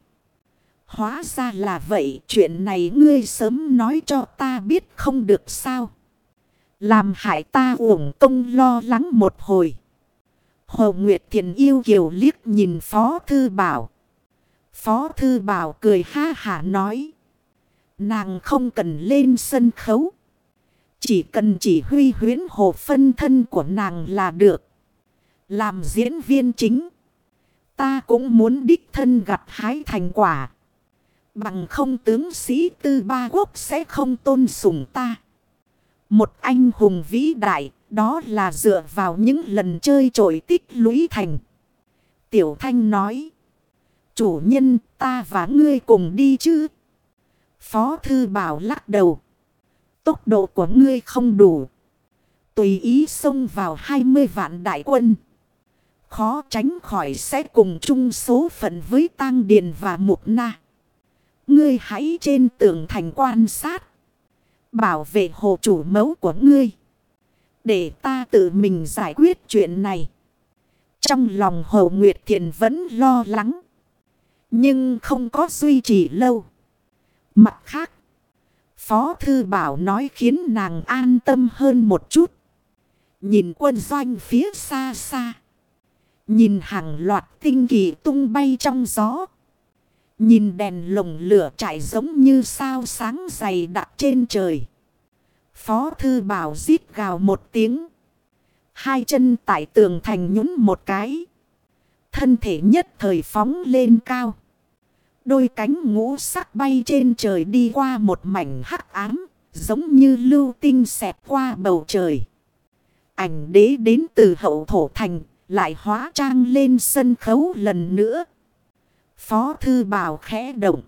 Hóa ra là vậy, chuyện này ngươi sớm nói cho ta biết không được sao. Làm hại ta uổng công lo lắng một hồi. Hồ Nguyệt Thiền yêu kiều liếc nhìn Phó Thư Bảo. Phó Thư Bảo cười ha hả nói. Nàng không cần lên sân khấu. Chỉ cần chỉ huy huyến hồ phân thân của nàng là được. Làm diễn viên chính. Ta cũng muốn đích thân gặp hái thành quả. Bằng không tướng sĩ tư ba quốc sẽ không tôn sùng ta. Một anh hùng vĩ đại, đó là dựa vào những lần chơi trội tích lũy thành. Tiểu Thanh nói. Chủ nhân ta và ngươi cùng đi chứ. Phó Thư Bảo lắc đầu. Tốc độ của ngươi không đủ. Tùy ý xông vào 20 vạn đại quân. Khó tránh khỏi sẽ cùng chung số phận với Tăng Điền và Mục Na. Ngươi hãy trên tường thành quan sát. Bảo vệ hồ chủ mẫu của ngươi. Để ta tự mình giải quyết chuyện này. Trong lòng Hồ Nguyệt Thiện vẫn lo lắng. Nhưng không có duy trì lâu. Mặt khác. Phó Thư Bảo nói khiến nàng an tâm hơn một chút. Nhìn quân doanh phía xa xa. Nhìn hàng loạt tinh kỳ tung bay trong gió. Nhìn đèn lồng lửa trải giống như sao sáng dày đặc trên trời. Phó Thư Bảo giít gào một tiếng. Hai chân tại tường thành nhún một cái. Thân thể nhất thời phóng lên cao. Đôi cánh ngũ sắc bay trên trời đi qua một mảnh hắc ám. Giống như lưu tinh xẹt qua bầu trời. Ảnh đế đến từ hậu thổ thành. Lại hóa trang lên sân khấu lần nữa. Phó thư bảo khẽ động.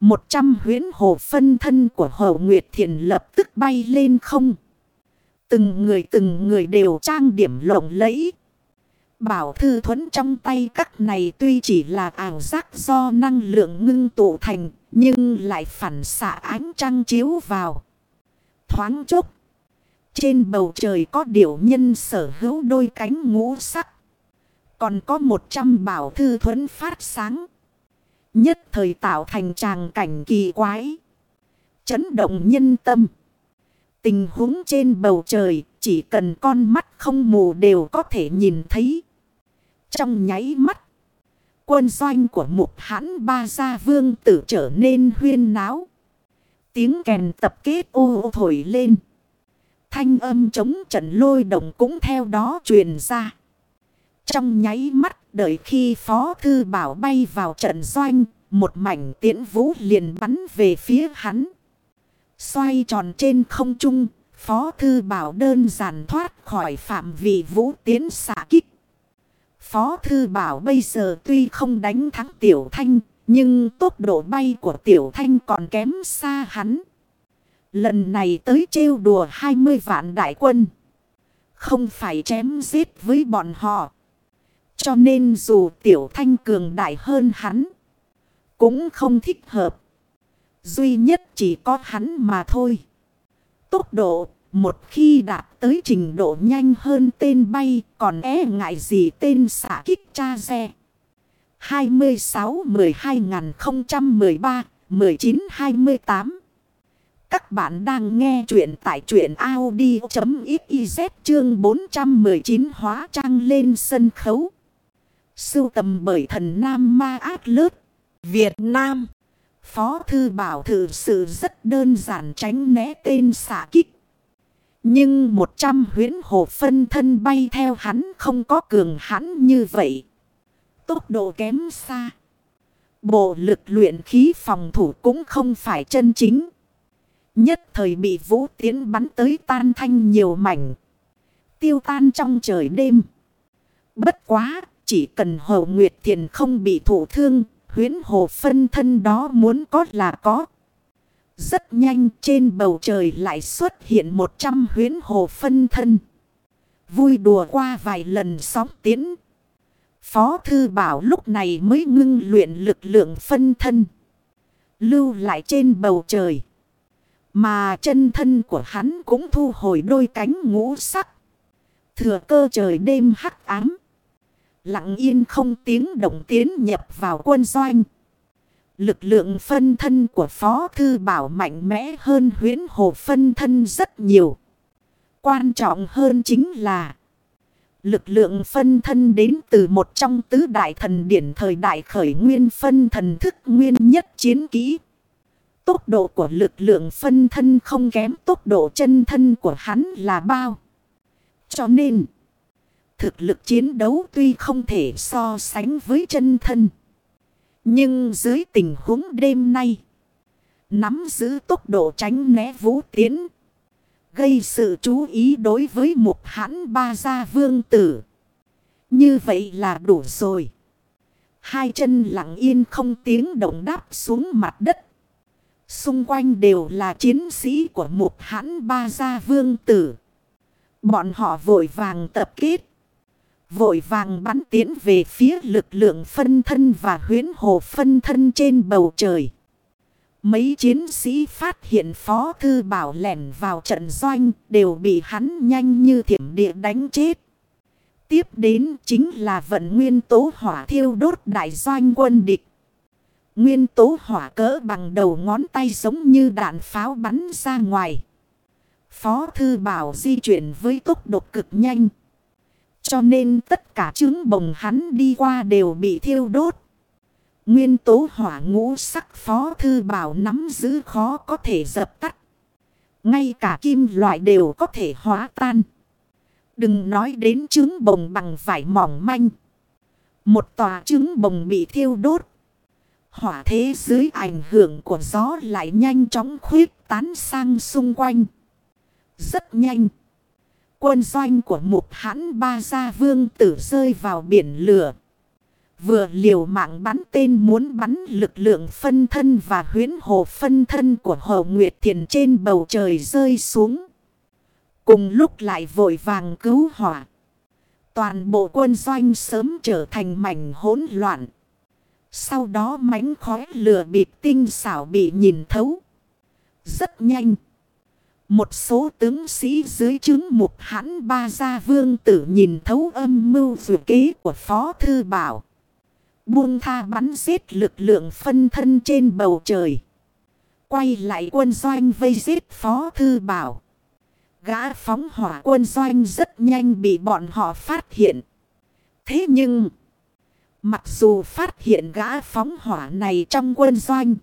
Một trăm huyến hồ phân thân của Hồ Nguyệt Thiền lập tức bay lên không. Từng người từng người đều trang điểm lộng lẫy. Bảo thư thuẫn trong tay các này tuy chỉ là ảo giác do năng lượng ngưng tụ thành, nhưng lại phản xạ ánh trăng chiếu vào. Thoáng chốc. Trên bầu trời có điểu nhân sở hữu đôi cánh ngũ sắc. Còn có một trăm bảo thư thuẫn phát sáng. Nhất thời tạo thành tràng cảnh kỳ quái. Chấn động nhân tâm. Tình huống trên bầu trời, chỉ cần con mắt không mù đều có thể nhìn thấy. Trong nháy mắt. Quân doanh của mục hãn ba gia vương tử trở nên huyên náo. Tiếng kèn tập kết ô ô thổi lên. Thanh âm chống trận lôi động cũng theo đó truyền ra. Trong nháy mắt đợi khi Phó Thư Bảo bay vào trận doanh, một mảnh tiễn vũ liền bắn về phía hắn. Xoay tròn trên không trung, Phó Thư Bảo đơn giản thoát khỏi phạm vị vũ tiến xạ kích. Phó Thư Bảo bây giờ tuy không đánh thắng Tiểu Thanh, nhưng tốc độ bay của Tiểu Thanh còn kém xa hắn. Lần này tới trêu đùa 20 vạn đại quân. Không phải chém giết với bọn họ. Cho nên dù Tiểu Thanh cường đại hơn hắn. Cũng không thích hợp. Duy nhất chỉ có hắn mà thôi. Tốc độ, một khi đạt tới trình độ nhanh hơn tên bay, còn e ngại gì tên xả kích cha xe. 26 12 013 19 28 các bạn đang nghe chuyện tại chuyện Audi.xyz chương 419 hóa trang lên sân khấu. Sưu tầm bởi thần Nam Ma Át Lớp, Việt Nam. Phó Thư Bảo thử sự rất đơn giản tránh né tên xạ kích. Nhưng một trăm huyến hồ phân thân bay theo hắn không có cường hắn như vậy. Tốc độ kém xa. Bộ lực luyện khí phòng thủ cũng không phải chân chính. Nhất thời bị vũ tiến bắn tới tan thanh nhiều mảnh. Tiêu tan trong trời đêm. Bất quá, chỉ cần Hồ Nguyệt Thiền không bị thụ thương, huyến hồ phân thân đó muốn có là có. Rất nhanh trên bầu trời lại xuất hiện một trăm huyến hồ phân thân. Vui đùa qua vài lần sóng tiến. Phó Thư Bảo lúc này mới ngưng luyện lực lượng phân thân. Lưu lại trên bầu trời. Mà chân thân của hắn cũng thu hồi đôi cánh ngũ sắc. Thừa cơ trời đêm hắc ám. Lặng yên không tiếng động tiến nhập vào quân doanh. Lực lượng phân thân của Phó Thư Bảo mạnh mẽ hơn huyến hồ phân thân rất nhiều. Quan trọng hơn chính là Lực lượng phân thân đến từ một trong tứ đại thần điển thời đại khởi nguyên phân thần thức nguyên nhất chiến kỹ. Tốc độ của lực lượng phân thân không kém tốc độ chân thân của hắn là bao. Cho nên, thực lực chiến đấu tuy không thể so sánh với chân thân. Nhưng dưới tình huống đêm nay, nắm giữ tốc độ tránh né vũ tiến gây sự chú ý đối với một hãn ba gia vương tử. Như vậy là đủ rồi. Hai chân lặng yên không tiếng động đáp xuống mặt đất. Xung quanh đều là chiến sĩ của một hãn ba gia vương tử. Bọn họ vội vàng tập kết. Vội vàng bắn tiến về phía lực lượng phân thân và huyến hồ phân thân trên bầu trời. Mấy chiến sĩ phát hiện Phó Thư Bảo lẻn vào trận doanh đều bị hắn nhanh như thiểm địa đánh chết. Tiếp đến chính là vận nguyên tố hỏa thiêu đốt đại doanh quân địch. Nguyên tố hỏa cỡ bằng đầu ngón tay giống như đạn pháo bắn ra ngoài. Phó Thư Bảo di chuyển với tốc độ cực nhanh. Cho nên tất cả trứng bồng hắn đi qua đều bị thiêu đốt. Nguyên tố hỏa ngũ sắc phó thư bảo nắm giữ khó có thể dập tắt. Ngay cả kim loại đều có thể hóa tan. Đừng nói đến trứng bồng bằng vải mỏng manh. Một tòa trứng bồng bị thiêu đốt. Hỏa thế dưới ảnh hưởng của gió lại nhanh chóng khuyết tán sang xung quanh. Rất nhanh. Quân doanh của mục hãn ba gia vương tử rơi vào biển lửa. Vừa liều mạng bắn tên muốn bắn lực lượng phân thân và huyến hồ phân thân của Hồ Nguyệt Thiền trên bầu trời rơi xuống. Cùng lúc lại vội vàng cứu hỏa. Toàn bộ quân doanh sớm trở thành mảnh hỗn loạn. Sau đó mánh khói lửa bịp tinh xảo bị nhìn thấu. Rất nhanh. Một số tướng sĩ dưới chứng mục hãn ba gia vương tử nhìn thấu âm mưu vừa kế của Phó Thư Bảo. Buông tha bắn giết lực lượng phân thân trên bầu trời. Quay lại quân doanh vây giết Phó Thư Bảo. Gã phóng hỏa quân doanh rất nhanh bị bọn họ phát hiện. Thế nhưng, mặc dù phát hiện gã phóng hỏa này trong quân doanh,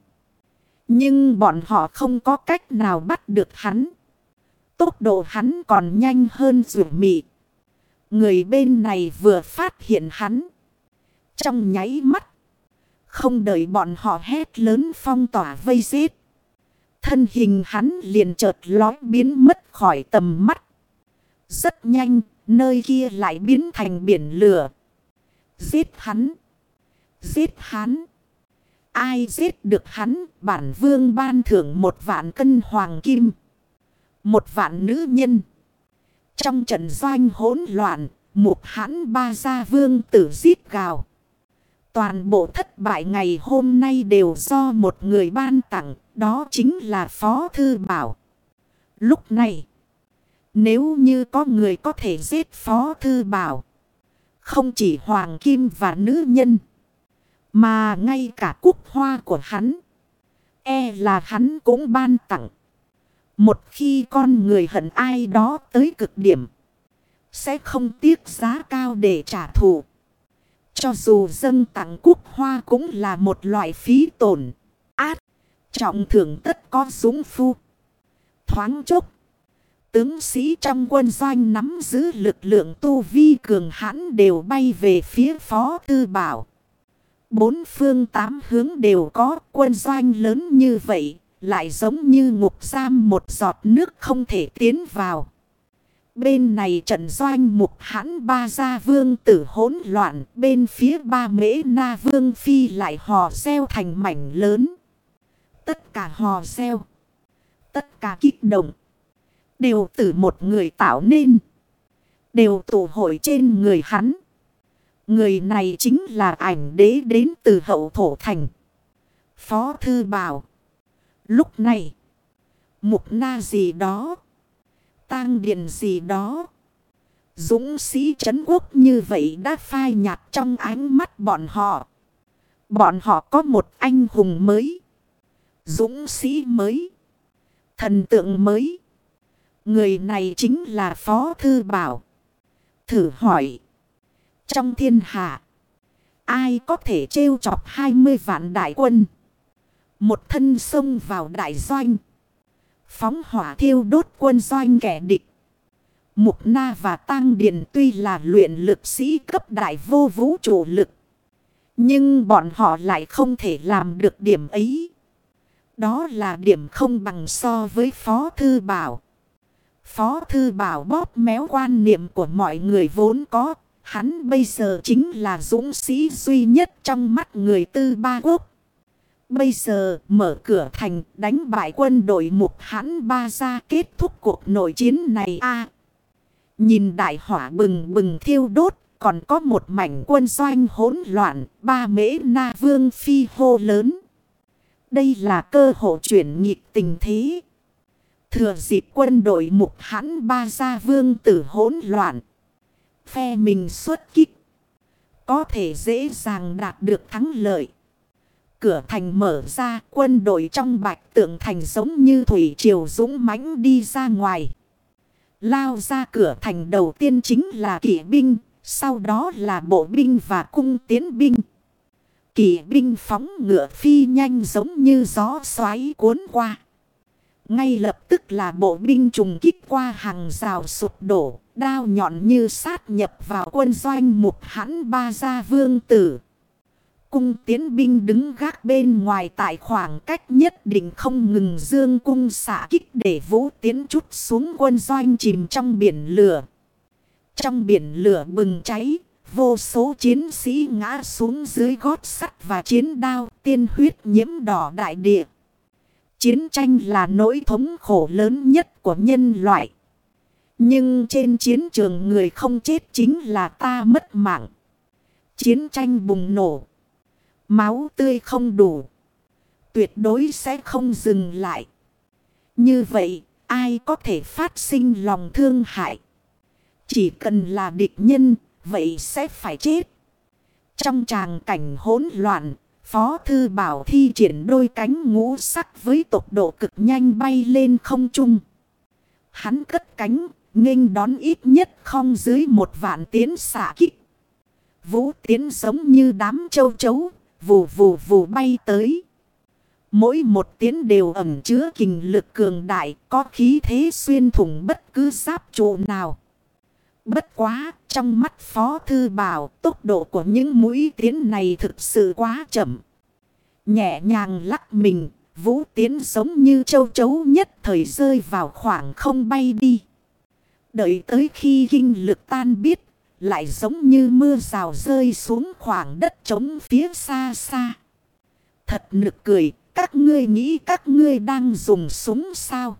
nhưng bọn họ không có cách nào bắt được hắn. Tốc độ hắn còn nhanh hơn rủ mị. Người bên này vừa phát hiện hắn. Trong nháy mắt. Không đợi bọn họ hét lớn phong tỏa vây giết. Thân hình hắn liền chợt lói biến mất khỏi tầm mắt. Rất nhanh, nơi kia lại biến thành biển lửa. Giết hắn. Giết hắn. Ai giết được hắn, bản vương ban thưởng một vạn cân hoàng kim. Một vạn nữ nhân. Trong trận doanh hỗn loạn, một hãn ba gia vương tử giết gào. Toàn bộ thất bại ngày hôm nay đều do một người ban tặng, đó chính là Phó Thư Bảo. Lúc này, nếu như có người có thể giết Phó Thư Bảo, không chỉ Hoàng Kim và nữ nhân, mà ngay cả cúc hoa của hắn, e là hắn cũng ban tặng. Một khi con người hận ai đó tới cực điểm, sẽ không tiếc giá cao để trả thù. Cho dù dâng tặng quốc hoa cũng là một loại phí tổn. Át. Trọng thưởng tất có súng phu. Thoáng chốc. Tướng sĩ trong quân doanh nắm giữ lực lượng tu vi cường hãn đều bay về phía phó tư bảo. Bốn phương tám hướng đều có quân doanh lớn như vậy. Lại giống như ngục giam một giọt nước không thể tiến vào. Bên này trận doanh mục hãn ba gia vương tử hỗn loạn. Bên phía ba mễ na vương phi lại hò xeo thành mảnh lớn. Tất cả hò xeo. Tất cả kích động. Đều từ một người tạo nên. Đều tụ hội trên người hắn. Người này chính là ảnh đế đến từ hậu thổ thành. Phó thư bảo. Lúc này. Mục na gì đó, tang điện gì đó. Dũng sĩ chấn quốc như vậy đã phai nhạt trong ánh mắt bọn họ. Bọn họ có một anh hùng mới. Dũng sĩ mới. Thần tượng mới. Người này chính là Phó Thư Bảo. Thử hỏi. Trong thiên hạ. Ai có thể trêu chọc 20 vạn đại quân. Một thân sông vào đại doanh. Phóng hỏa thiêu đốt quân doanh kẻ địch. Mục Na và Tăng Điền tuy là luyện lực sĩ cấp đại vô vũ trụ lực. Nhưng bọn họ lại không thể làm được điểm ấy. Đó là điểm không bằng so với Phó Thư Bảo. Phó Thư Bảo bóp méo quan niệm của mọi người vốn có. Hắn bây giờ chính là dũng sĩ duy nhất trong mắt người tư ba quốc. Bây giờ mở cửa thành đánh bại quân đội mục hãn ba ra kết thúc cuộc nội chiến này a Nhìn đại hỏa bừng bừng thiêu đốt, còn có một mảnh quân doanh hỗn loạn, ba mễ na vương phi hô lớn. Đây là cơ hội chuyển nghịch tình thế. Thừa dịp quân đội mục hãn ba gia vương tử hỗn loạn. Phe mình xuất kích. Có thể dễ dàng đạt được thắng lợi. Cửa thành mở ra, quân đội trong bạch tượng thành giống như thủy triều dũng mãnh đi ra ngoài. Lao ra cửa thành đầu tiên chính là kỵ binh. Sau đó là bộ binh và cung tiến binh. Kỵ binh phóng ngựa phi nhanh giống như gió xoáy cuốn qua. Ngay lập tức là bộ binh trùng kích qua hàng rào sụp đổ, đao nhọn như sát nhập vào quân doanh mục hãn ba gia vương tử. Cung tiến binh đứng gác bên ngoài tại khoảng cách nhất định không ngừng dương cung xạ kích để vũ tiến chút xuống quân doanh chìm trong biển lửa. Trong biển lửa bừng cháy, vô số chiến sĩ ngã xuống dưới gót sắt và chiến đao tiên huyết nhiễm đỏ đại địa. Chiến tranh là nỗi thống khổ lớn nhất của nhân loại. Nhưng trên chiến trường người không chết chính là ta mất mạng. Chiến tranh bùng nổ. Máu tươi không đủ. Tuyệt đối sẽ không dừng lại. Như vậy, ai có thể phát sinh lòng thương hại? Chỉ cần là địch nhân, vậy sẽ phải chết. Trong tràng cảnh hỗn loạn, Phó Thư Bảo thi triển đôi cánh ngũ sắc với tốc độ cực nhanh bay lên không trung. Hắn cất cánh, nghênh đón ít nhất không dưới một vạn tiến xạ kích. Vũ tiến giống như đám châu chấu, vù vù vù bay tới. Mỗi một tiến đều ẩm chứa kinh lực cường đại, có khí thế xuyên thủng bất cứ giáp trụ nào. Bất quá, trong mắt Phó Thư Bảo, tốc độ của những mũi tiến này thực sự quá chậm. Nhẹ nhàng lắc mình, vũ tiến giống như châu chấu nhất thời rơi vào khoảng không bay đi. Đợi tới khi kinh lực tan biết, lại giống như mưa rào rơi xuống khoảng đất trống phía xa xa. Thật nực cười, các ngươi nghĩ các ngươi đang dùng súng sao?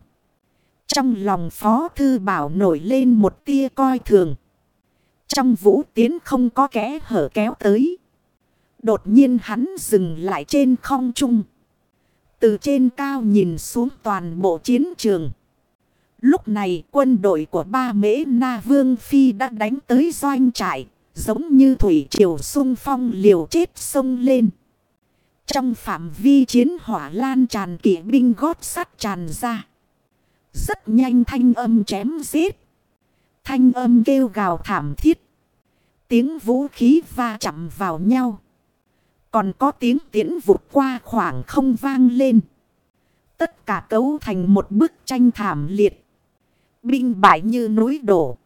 Trong lòng Phó Thư Bảo nổi lên một tia coi thường. Trong vũ tiến không có kẽ hở kéo tới. Đột nhiên hắn dừng lại trên không trung. Từ trên cao nhìn xuống toàn bộ chiến trường. Lúc này quân đội của ba mễ Na Vương Phi đã đánh tới doanh trại. Giống như thủy triều sung phong liều chết sông lên. Trong phạm vi chiến hỏa lan tràn kỵ binh gót sắt tràn ra. Rất nhanh thanh âm chém giết. Thanh âm kêu gào thảm thiết. Tiếng vũ khí va chạm vào nhau. Còn có tiếng tiễn vụt qua khoảng không vang lên. Tất cả cấu thành một bức tranh thảm liệt. Binh bại như núi đổ.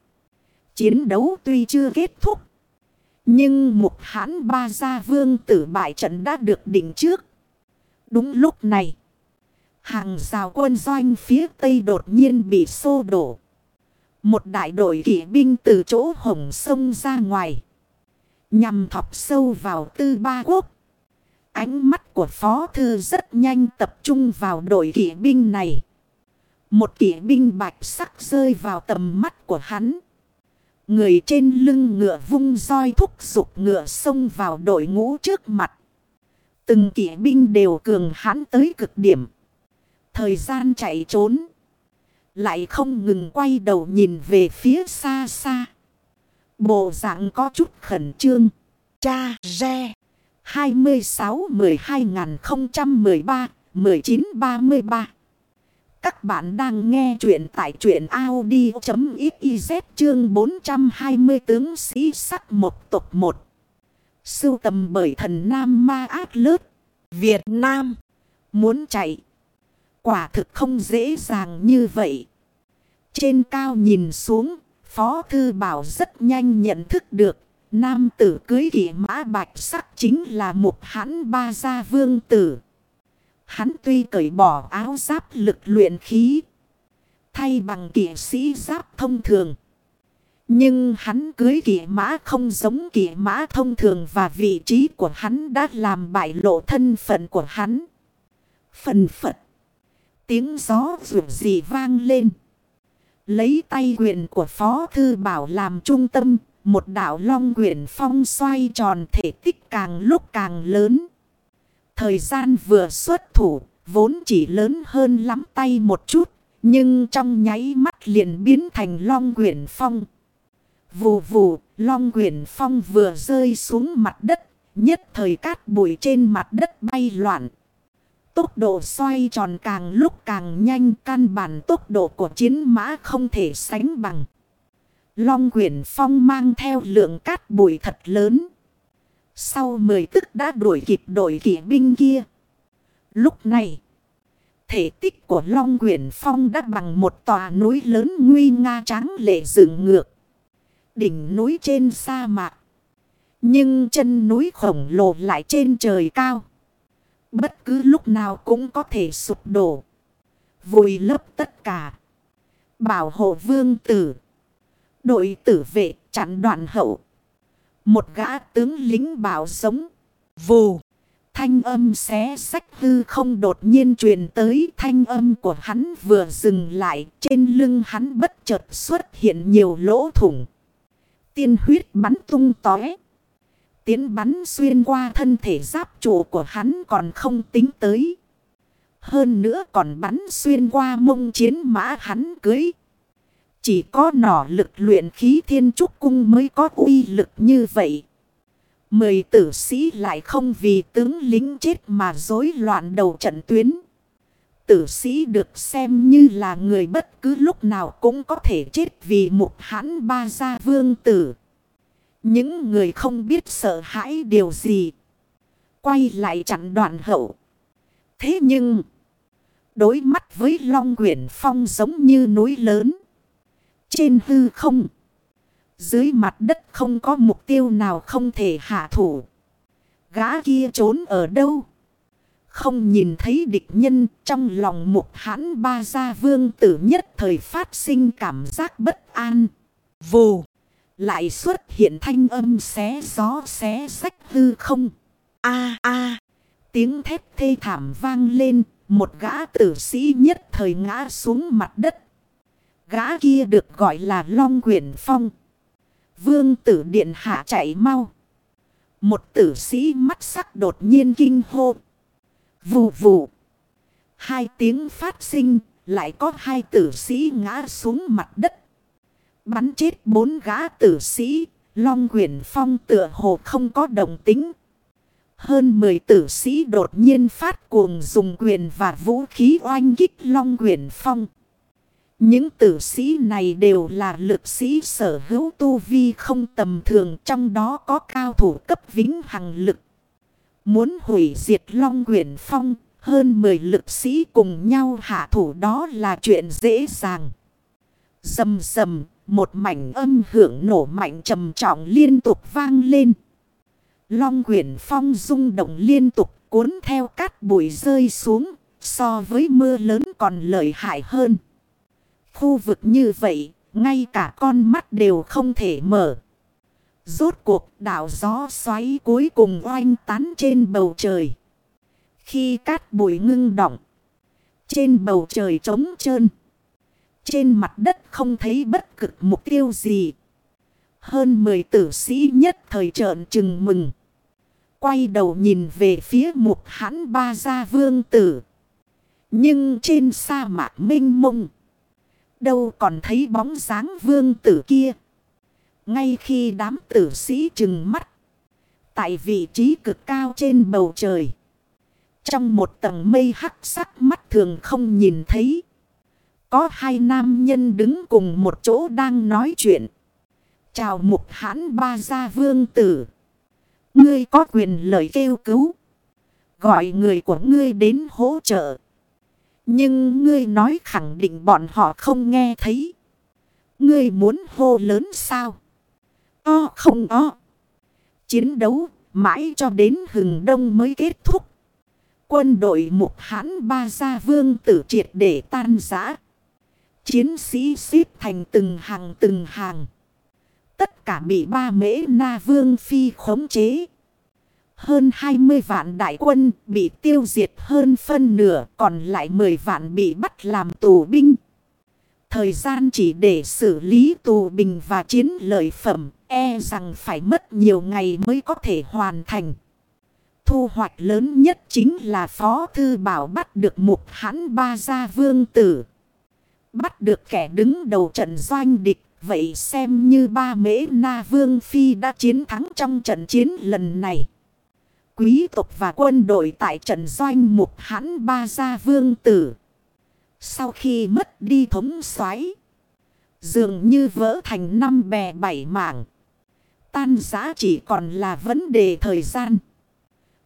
Chiến đấu tuy chưa kết thúc. Nhưng một hãn ba gia vương tử bại trận đã được định trước. Đúng lúc này. Hàng rào quân doanh phía tây đột nhiên bị xô đổ. Một đại đội kỵ binh từ chỗ hồng sông ra ngoài. Nhằm thọc sâu vào tư ba quốc. Ánh mắt của phó thư rất nhanh tập trung vào đội kỵ binh này. Một kỵ binh bạch sắc rơi vào tầm mắt của hắn. Người trên lưng ngựa vung roi thúc dục ngựa xông vào đội ngũ trước mặt. Từng kỵ binh đều cường hãn tới cực điểm. Thời gian chạy trốn. Lại không ngừng quay đầu nhìn về phía xa xa. Bộ dạng có chút khẩn trương. Cha re. 26-12-013-1933 Các bạn đang nghe chuyện tại chuyện Audi.xyz chương 420 tướng sĩ sắc một tộc một Sưu tầm bởi thần Nam Ma Át Lớt, Việt Nam Muốn chạy Quả thực không dễ dàng như vậy Trên cao nhìn xuống, Phó Thư Bảo rất nhanh nhận thức được, Nam tử cưới kỷ mã bạch sắc chính là một hãn ba gia vương tử. Hắn tuy cởi bỏ áo giáp lực luyện khí. Thay bằng kỷ sĩ giáp thông thường. Nhưng hắn cưới kỷ mã không giống kỷ mã thông thường và vị trí của hắn đã làm bại lộ thân phận của hắn. Phần phật. Tiếng gió rủ gì vang lên. Lấy tay quyền của Phó Thư Bảo làm trung tâm một đảo long quyển phong xoay tròn thể tích càng lúc càng lớn. Thời gian vừa xuất thủ, vốn chỉ lớn hơn lắm tay một chút, nhưng trong nháy mắt liền biến thành long quyển phong. Vù vù, long quyển phong vừa rơi xuống mặt đất, nhất thời cát bụi trên mặt đất bay loạn. Tốc độ xoay tròn càng lúc càng nhanh, căn bản tốc độ của chiến mã không thể sánh bằng. Long quyển phong mang theo lượng cát bụi thật lớn. Sau mười tức đã đuổi kịp đội kỵ binh kia. Lúc này, thể tích của Long quyển phong đã bằng một tòa núi lớn nguy nga trắng lệ dựng ngược. Đỉnh núi trên sa mạc. Nhưng chân núi khổng lồ lại trên trời cao. Bất cứ lúc nào cũng có thể sụp đổ. Vùi lấp tất cả. Bảo hộ vương tử. Đội tử vệ chặn đoạn hậu. Một gã tướng lính bảo sống. Vù. Thanh âm xé sách hư không đột nhiên truyền tới thanh âm của hắn vừa dừng lại. Trên lưng hắn bất chợt xuất hiện nhiều lỗ thủng. Tiên huyết bắn tung tói Tiến bắn xuyên qua thân thể giáp trụ của hắn còn không tính tới. Hơn nữa còn bắn xuyên qua mông chiến mã hắn cưới. Chỉ có nỏ lực luyện khí thiên trúc cung mới có uy lực như vậy. Mười tử sĩ lại không vì tướng lính chết mà rối loạn đầu trận tuyến. Tử sĩ được xem như là người bất cứ lúc nào cũng có thể chết vì một hãn ba gia vương tử. Những người không biết sợ hãi điều gì. Quay lại chặn đoạn hậu. Thế nhưng, đối mắt với Long Quyển Phong giống như núi lớn. Trên hư không. Dưới mặt đất không có mục tiêu nào không thể hạ thủ. Gã kia trốn ở đâu? Không nhìn thấy địch nhân trong lòng mục hãn ba gia vương tử nhất thời phát sinh cảm giác bất an. Vù. Lại xuất hiện thanh âm xé gió xé sách hư không. A a. Tiếng thép thê thảm vang lên. Một gã tử sĩ nhất thời ngã xuống mặt đất. Gã kia được gọi là Long Quyển Phong. Vương tử điện hạ chạy mau. Một tử sĩ mắt sắc đột nhiên kinh hô. Vù vù. Hai tiếng phát sinh, lại có hai tử sĩ ngã xuống mặt đất. Bắn chết bốn gã tử sĩ, Long Quyển Phong tựa hồ không có đồng tính. Hơn 10 tử sĩ đột nhiên phát cuồng dùng quyền và vũ khí oanh kích Long Quyển Phong. Những tử sĩ này đều là lực sĩ sở hữu tu vi không tầm thường trong đó có cao thủ cấp vĩnh hằng lực. Muốn hủy diệt Long Quyển Phong, hơn 10 lực sĩ cùng nhau hạ thủ đó là chuyện dễ dàng. Dầm dầm, một mảnh âm hưởng nổ mạnh trầm trọng liên tục vang lên. Long Quyển Phong rung động liên tục cuốn theo cát bụi rơi xuống, so với mưa lớn còn lợi hại hơn. Khu vực như vậy, ngay cả con mắt đều không thể mở. Rốt cuộc đảo gió xoáy cuối cùng oanh tán trên bầu trời. Khi cát bụi ngưng động, trên bầu trời trống trơn. Trên mặt đất không thấy bất cực mục tiêu gì. Hơn 10 tử sĩ nhất thời trợn trừng mừng. Quay đầu nhìn về phía mục hãn ba gia vương tử. Nhưng trên sa mạc mênh mông. Đâu còn thấy bóng dáng vương tử kia. Ngay khi đám tử sĩ trừng mắt. Tại vị trí cực cao trên bầu trời. Trong một tầng mây hắc sắc mắt thường không nhìn thấy. Có hai nam nhân đứng cùng một chỗ đang nói chuyện. Chào mục hãn ba gia vương tử. Ngươi có quyền lời kêu cứu. Gọi người của ngươi đến hỗ trợ. Nhưng ngươi nói khẳng định bọn họ không nghe thấy. Ngươi muốn hô lớn sao? O không o. Chiến đấu mãi cho đến hừng đông mới kết thúc. Quân đội mục hãn ba gia vương tử triệt để tan giã. Chiến sĩ xếp thành từng hàng từng hàng. Tất cả bị ba mễ na vương phi khống chế. Hơn 20 vạn đại quân bị tiêu diệt hơn phân nửa, còn lại 10 vạn bị bắt làm tù binh. Thời gian chỉ để xử lý tù binh và chiến lợi phẩm e rằng phải mất nhiều ngày mới có thể hoàn thành. Thu hoạch lớn nhất chính là Phó Thư Bảo bắt được mục hãn ba gia vương tử. Bắt được kẻ đứng đầu trận doanh địch. Vậy xem như ba mễ na vương phi đã chiến thắng trong trận chiến lần này. Quý tộc và quân đội tại trận doanh mục hãn ba gia vương tử. Sau khi mất đi thống soái Dường như vỡ thành năm bè bảy mảng. Tan giá chỉ còn là vấn đề thời gian.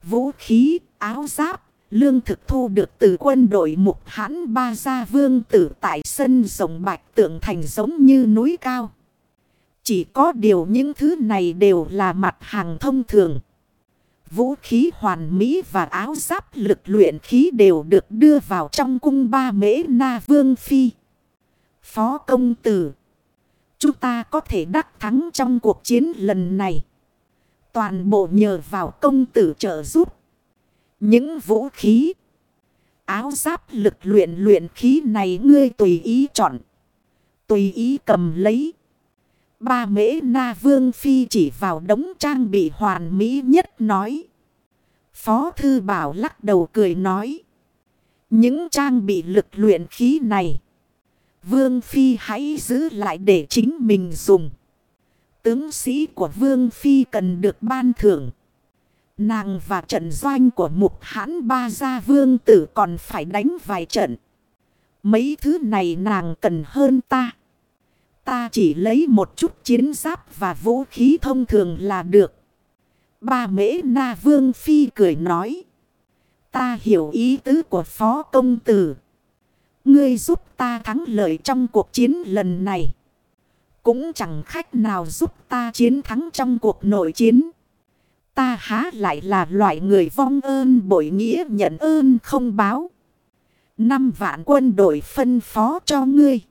Vũ khí, áo giáp, lương thực thu được từ quân đội mục hãn ba gia vương tử tại sân rồng bạch tượng thành giống như núi cao. Chỉ có điều những thứ này đều là mặt hàng thông thường. Vũ khí hoàn mỹ và áo giáp lực luyện khí đều được đưa vào trong cung ba mễ na vương phi. Phó công tử. Chúng ta có thể đắc thắng trong cuộc chiến lần này. Toàn bộ nhờ vào công tử trợ giúp. Những vũ khí. Áo giáp lực luyện luyện khí này ngươi tùy ý chọn. Tùy ý cầm lấy. Ba mễ na vương phi chỉ vào đống trang bị hoàn mỹ nhất nói. Phó thư bảo lắc đầu cười nói. Những trang bị lực luyện khí này. Vương phi hãy giữ lại để chính mình dùng. Tướng sĩ của vương phi cần được ban thưởng. Nàng và trận doanh của mục hãn ba gia vương tử còn phải đánh vài trận. Mấy thứ này nàng cần hơn ta. Ta chỉ lấy một chút chiến giáp và vũ khí thông thường là được. Ba mễ na vương phi cười nói. Ta hiểu ý tứ của phó công tử. Ngươi giúp ta thắng lợi trong cuộc chiến lần này. Cũng chẳng khách nào giúp ta chiến thắng trong cuộc nội chiến. Ta há lại là loại người vong ơn bội nghĩa nhận ơn không báo. Năm vạn quân đội phân phó cho ngươi.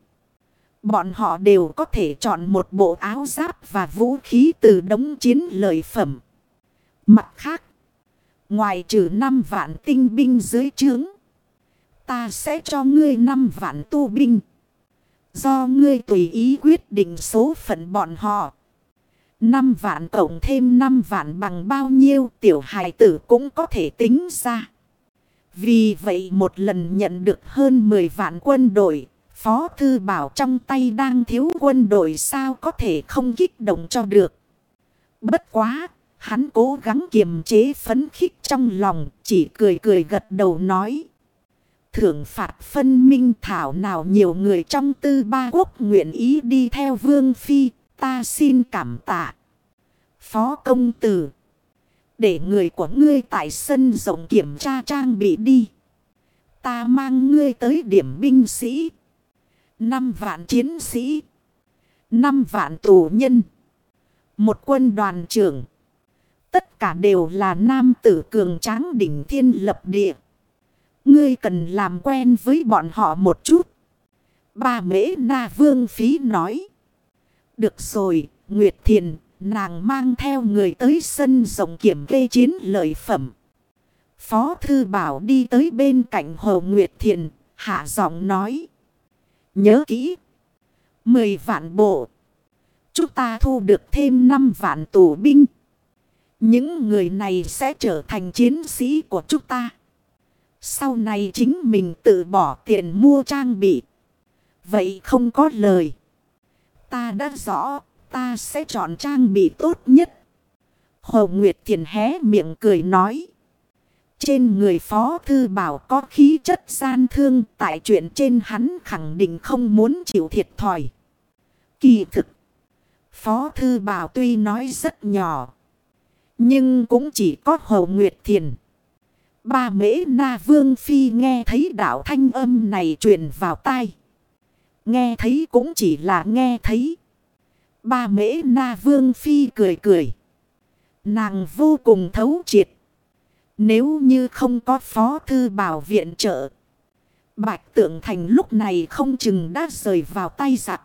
Bọn họ đều có thể chọn một bộ áo giáp và vũ khí từ đống chiến lợi phẩm. Mặt khác, ngoài trừ năm vạn tinh binh dưới trướng, ta sẽ cho ngươi năm vạn tu binh. Do ngươi tùy ý quyết định số phận bọn họ. Năm vạn cộng thêm năm vạn bằng bao nhiêu tiểu hài tử cũng có thể tính ra. Vì vậy một lần nhận được hơn 10 vạn quân đội, Phó Thư Bảo trong tay đang thiếu quân đội sao có thể không kích động cho được. Bất quá, hắn cố gắng kiềm chế phấn khích trong lòng, chỉ cười cười gật đầu nói. Thưởng phạt phân minh thảo nào nhiều người trong tư ba quốc nguyện ý đi theo vương phi, ta xin cảm tạ. Phó công tử. Để người của ngươi tại sân rộng kiểm tra trang bị đi. Ta mang ngươi tới điểm binh sĩ. Năm vạn chiến sĩ. Năm vạn tù nhân. Một quân đoàn trưởng. Tất cả đều là nam tử cường tráng đỉnh thiên lập địa. Ngươi cần làm quen với bọn họ một chút. bà mễ na vương phí nói. Được rồi, Nguyệt Thiền, nàng mang theo người tới sân rộng kiểm kê chiến lợi phẩm. Phó Thư Bảo đi tới bên cạnh Hồ Nguyệt Thiền, hạ giọng nói. Nhớ kỹ. Mười vạn bộ. Chúng ta thu được thêm năm vạn tù binh. Những người này sẽ trở thành chiến sĩ của chúng ta. Sau này chính mình tự bỏ tiền mua trang bị. Vậy không có lời. Ta đã rõ, ta sẽ chọn trang bị tốt nhất. Hồ Nguyệt Thiền hé miệng cười nói. Trên người Phó Thư Bảo có khí chất gian thương tại chuyện trên hắn khẳng định không muốn chịu thiệt thòi. Kỳ thực. Phó Thư Bảo tuy nói rất nhỏ. Nhưng cũng chỉ có Hồ Nguyệt Thiền. Ba mễ na vương phi nghe thấy đạo thanh âm này truyền vào tai. Nghe thấy cũng chỉ là nghe thấy. Ba mễ na vương phi cười cười. Nàng vô cùng thấu triệt. Nếu như không có phó thư bảo viện trợ. Bạch tượng thành lúc này không chừng đã rời vào tay giặc.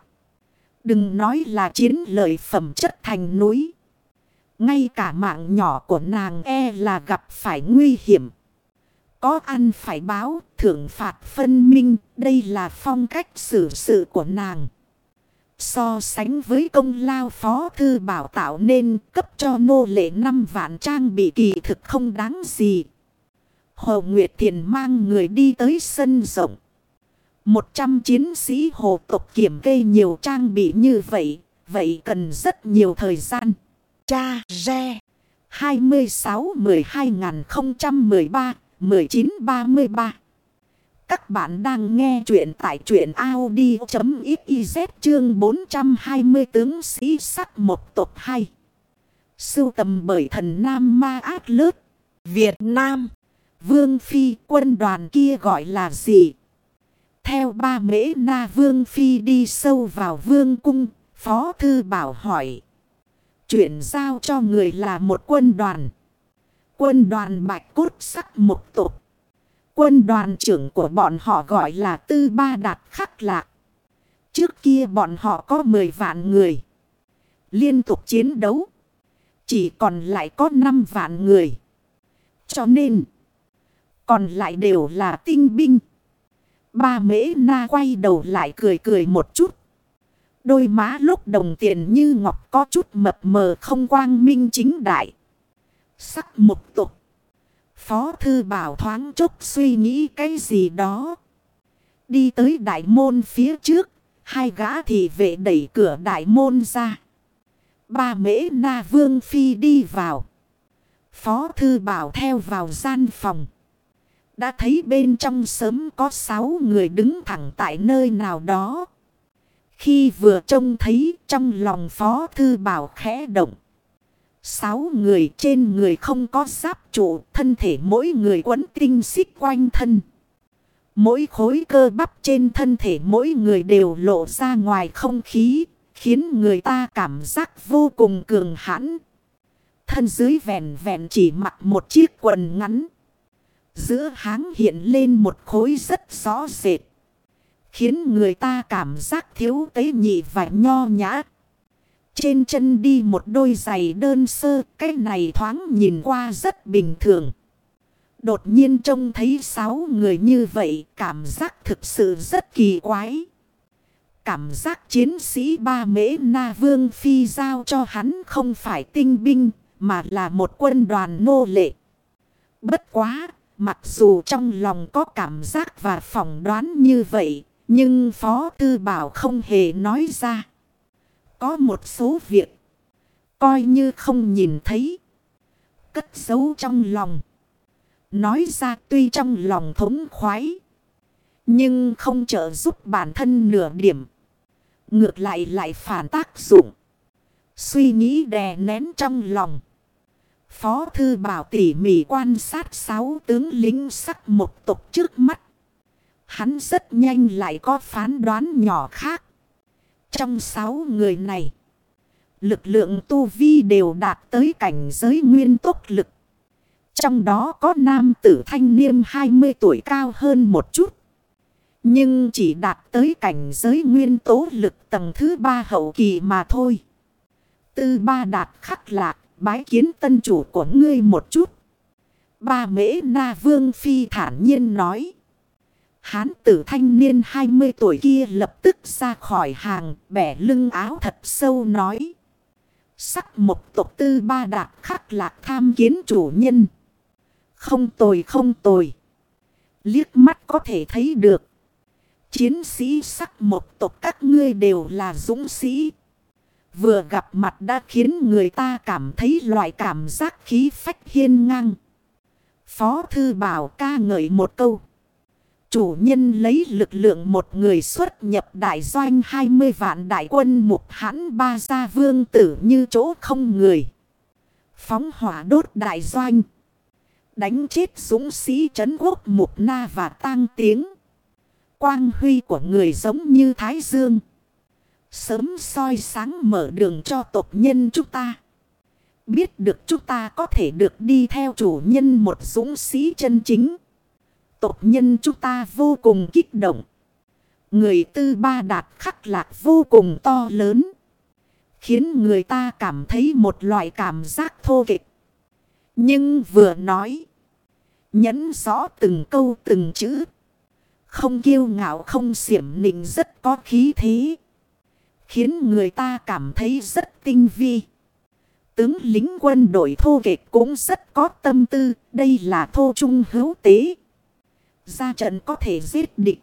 Đừng nói là chiến lợi phẩm chất thành núi. Ngay cả mạng nhỏ của nàng e là gặp phải nguy hiểm. Có ăn phải báo, thưởng phạt phân minh, đây là phong cách xử sự của nàng. So sánh với công lao phó thư bảo tạo nên cấp cho nô lệ 5 vạn trang bị kỳ thực không đáng gì. Hồ Nguyệt Thiền mang người đi tới sân rộng. 100 chiến sĩ hồ tộc kiểm kê nhiều trang bị như vậy, vậy cần rất nhiều thời gian. Cha Re 26-12-013 1933 Các bạn đang nghe chuyện tại chuyện Audi.xyz chương 420 tướng sĩ sắc một tộc 2. Sưu tầm bởi thần Nam Ma Át Lớt, Việt Nam. Vương Phi quân đoàn kia gọi là gì? Theo ba mễ na Vương Phi đi sâu vào Vương Cung, Phó Thư Bảo hỏi. Chuyện giao cho người là một quân đoàn. Quân đoàn bạch cốt sắc một tục. Quân đoàn trưởng của bọn họ gọi là Tư Ba Đạt Khắc Lạc. Trước kia bọn họ có 10 vạn người. Liên tục chiến đấu. Chỉ còn lại có 5 vạn người. Cho nên. Còn lại đều là tinh binh. Ba mễ na quay đầu lại cười cười một chút. Đôi má lúc đồng tiền như ngọc có chút mập mờ không quang minh chính đại. Sắc một tục. Phó thư bảo thoáng chốc suy nghĩ cái gì đó. Đi tới đại môn phía trước. Hai gã thị vệ đẩy cửa đại môn ra. Ba mễ na vương phi đi vào. Phó thư bảo theo vào gian phòng. Đã thấy bên trong sớm có sáu người đứng thẳng tại nơi nào đó. Khi vừa trông thấy trong lòng phó thư bảo khẽ động. Sáu người trên người không có giáp trụ, thân thể mỗi người quấn tinh xích quanh thân. Mỗi khối cơ bắp trên thân thể mỗi người đều lộ ra ngoài không khí, khiến người ta cảm giác vô cùng cường hãn. Thân dưới vẹn vẹn chỉ mặc một chiếc quần ngắn. Giữa háng hiện lên một khối rất rõ rệt. Khiến người ta cảm giác thiếu tế nhị và nho nhã. Trên chân đi một đôi giày đơn sơ, cái này thoáng nhìn qua rất bình thường. Đột nhiên trông thấy sáu người như vậy, cảm giác thực sự rất kỳ quái. Cảm giác chiến sĩ ba mễ na vương phi giao cho hắn không phải tinh binh, mà là một quân đoàn nô lệ. Bất quá, mặc dù trong lòng có cảm giác và phỏng đoán như vậy, nhưng Phó Tư Bảo không hề nói ra. Có một số việc. Coi như không nhìn thấy. Cất giấu trong lòng. Nói ra tuy trong lòng thống khoái. Nhưng không trợ giúp bản thân nửa điểm. Ngược lại lại phản tác dụng. Suy nghĩ đè nén trong lòng. Phó thư bảo tỉ mỉ quan sát sáu tướng lính sắc một tục trước mắt. Hắn rất nhanh lại có phán đoán nhỏ khác. Trong sáu người này, lực lượng tu vi đều đạt tới cảnh giới nguyên tốc lực. Trong đó có nam tử thanh niên 20 tuổi cao hơn một chút. Nhưng chỉ đạt tới cảnh giới nguyên tố lực tầng thứ ba hậu kỳ mà thôi. Tư ba đạt khắc lạc, bái kiến tân chủ của ngươi một chút. Ba mễ na vương phi thản nhiên nói. Hán tử thanh niên 20 tuổi kia lập tức ra khỏi hàng, bẻ lưng áo thật sâu nói. Sắc một tộc tư ba đạt khắc lạc tham kiến chủ nhân. Không tồi không tồi. Liếc mắt có thể thấy được. Chiến sĩ sắc một tộc các ngươi đều là dũng sĩ. Vừa gặp mặt đã khiến người ta cảm thấy loại cảm giác khí phách hiên ngang. Phó thư bảo ca ngợi một câu. Chủ nhân lấy lực lượng một người xuất nhập đại doanh 20 vạn đại quân mục hãn ba gia vương tử như chỗ không người. Phóng hỏa đốt đại doanh. Đánh chết dũng sĩ trấn quốc mục na và tang tiếng. Quang huy của người giống như thái dương. Sớm soi sáng mở đường cho tộc nhân chúng ta. Biết được chúng ta có thể được đi theo chủ nhân một dũng sĩ chân chính. Tộc nhân chúng ta vô cùng kích động. Người tư ba đạt khắc lạc vô cùng to lớn. Khiến người ta cảm thấy một loại cảm giác thô kịch. Nhưng vừa nói. Nhấn rõ từng câu từng chữ. Không kiêu ngạo không xiểm nịnh rất có khí thế. Khiến người ta cảm thấy rất tinh vi. Tướng lính quân đội thô kịch cũng rất có tâm tư. Đây là thô trung hữu tế. Ra trận có thể giết địch.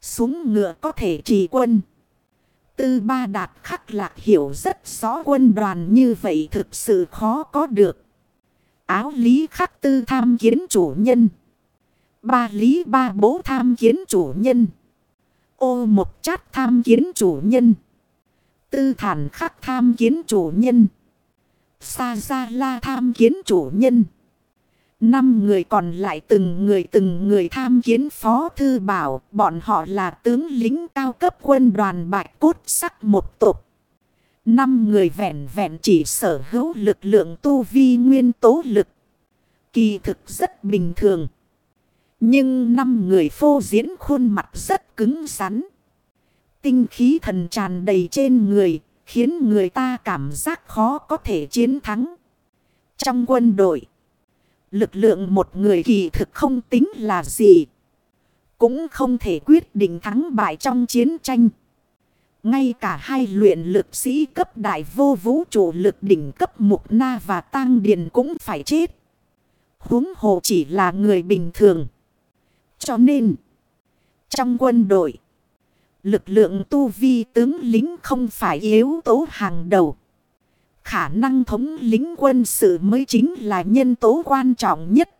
Xuống ngựa có thể trì quân. Tư ba đạt khắc lạc hiểu rất rõ quân đoàn như vậy thực sự khó có được. Áo lý khắc tư tham kiến chủ nhân. Ba lý ba bố tham kiến chủ nhân. Ô một chát tham kiến chủ nhân. Tư thản khắc tham kiến chủ nhân. Sa ra la tham kiến chủ nhân. Năm người còn lại từng người từng người tham kiến phó thư bảo. Bọn họ là tướng lính cao cấp quân đoàn bạch cốt sắc một tục. Năm người vẹn vẹn chỉ sở hữu lực lượng tu vi nguyên tố lực. Kỳ thực rất bình thường. Nhưng năm người phô diễn khuôn mặt rất cứng rắn. Tinh khí thần tràn đầy trên người, khiến người ta cảm giác khó có thể chiến thắng. Trong quân đội, lực lượng một người kỳ thực không tính là gì. Cũng không thể quyết định thắng bại trong chiến tranh. Ngay cả hai luyện lực sĩ cấp đại vô vũ trụ lực đỉnh cấp mục na và tang điền cũng phải chết. huống hồ chỉ là người bình thường. Cho nên, trong quân đội, lực lượng tu vi tướng lính không phải yếu tố hàng đầu. Khả năng thống lính quân sự mới chính là nhân tố quan trọng nhất.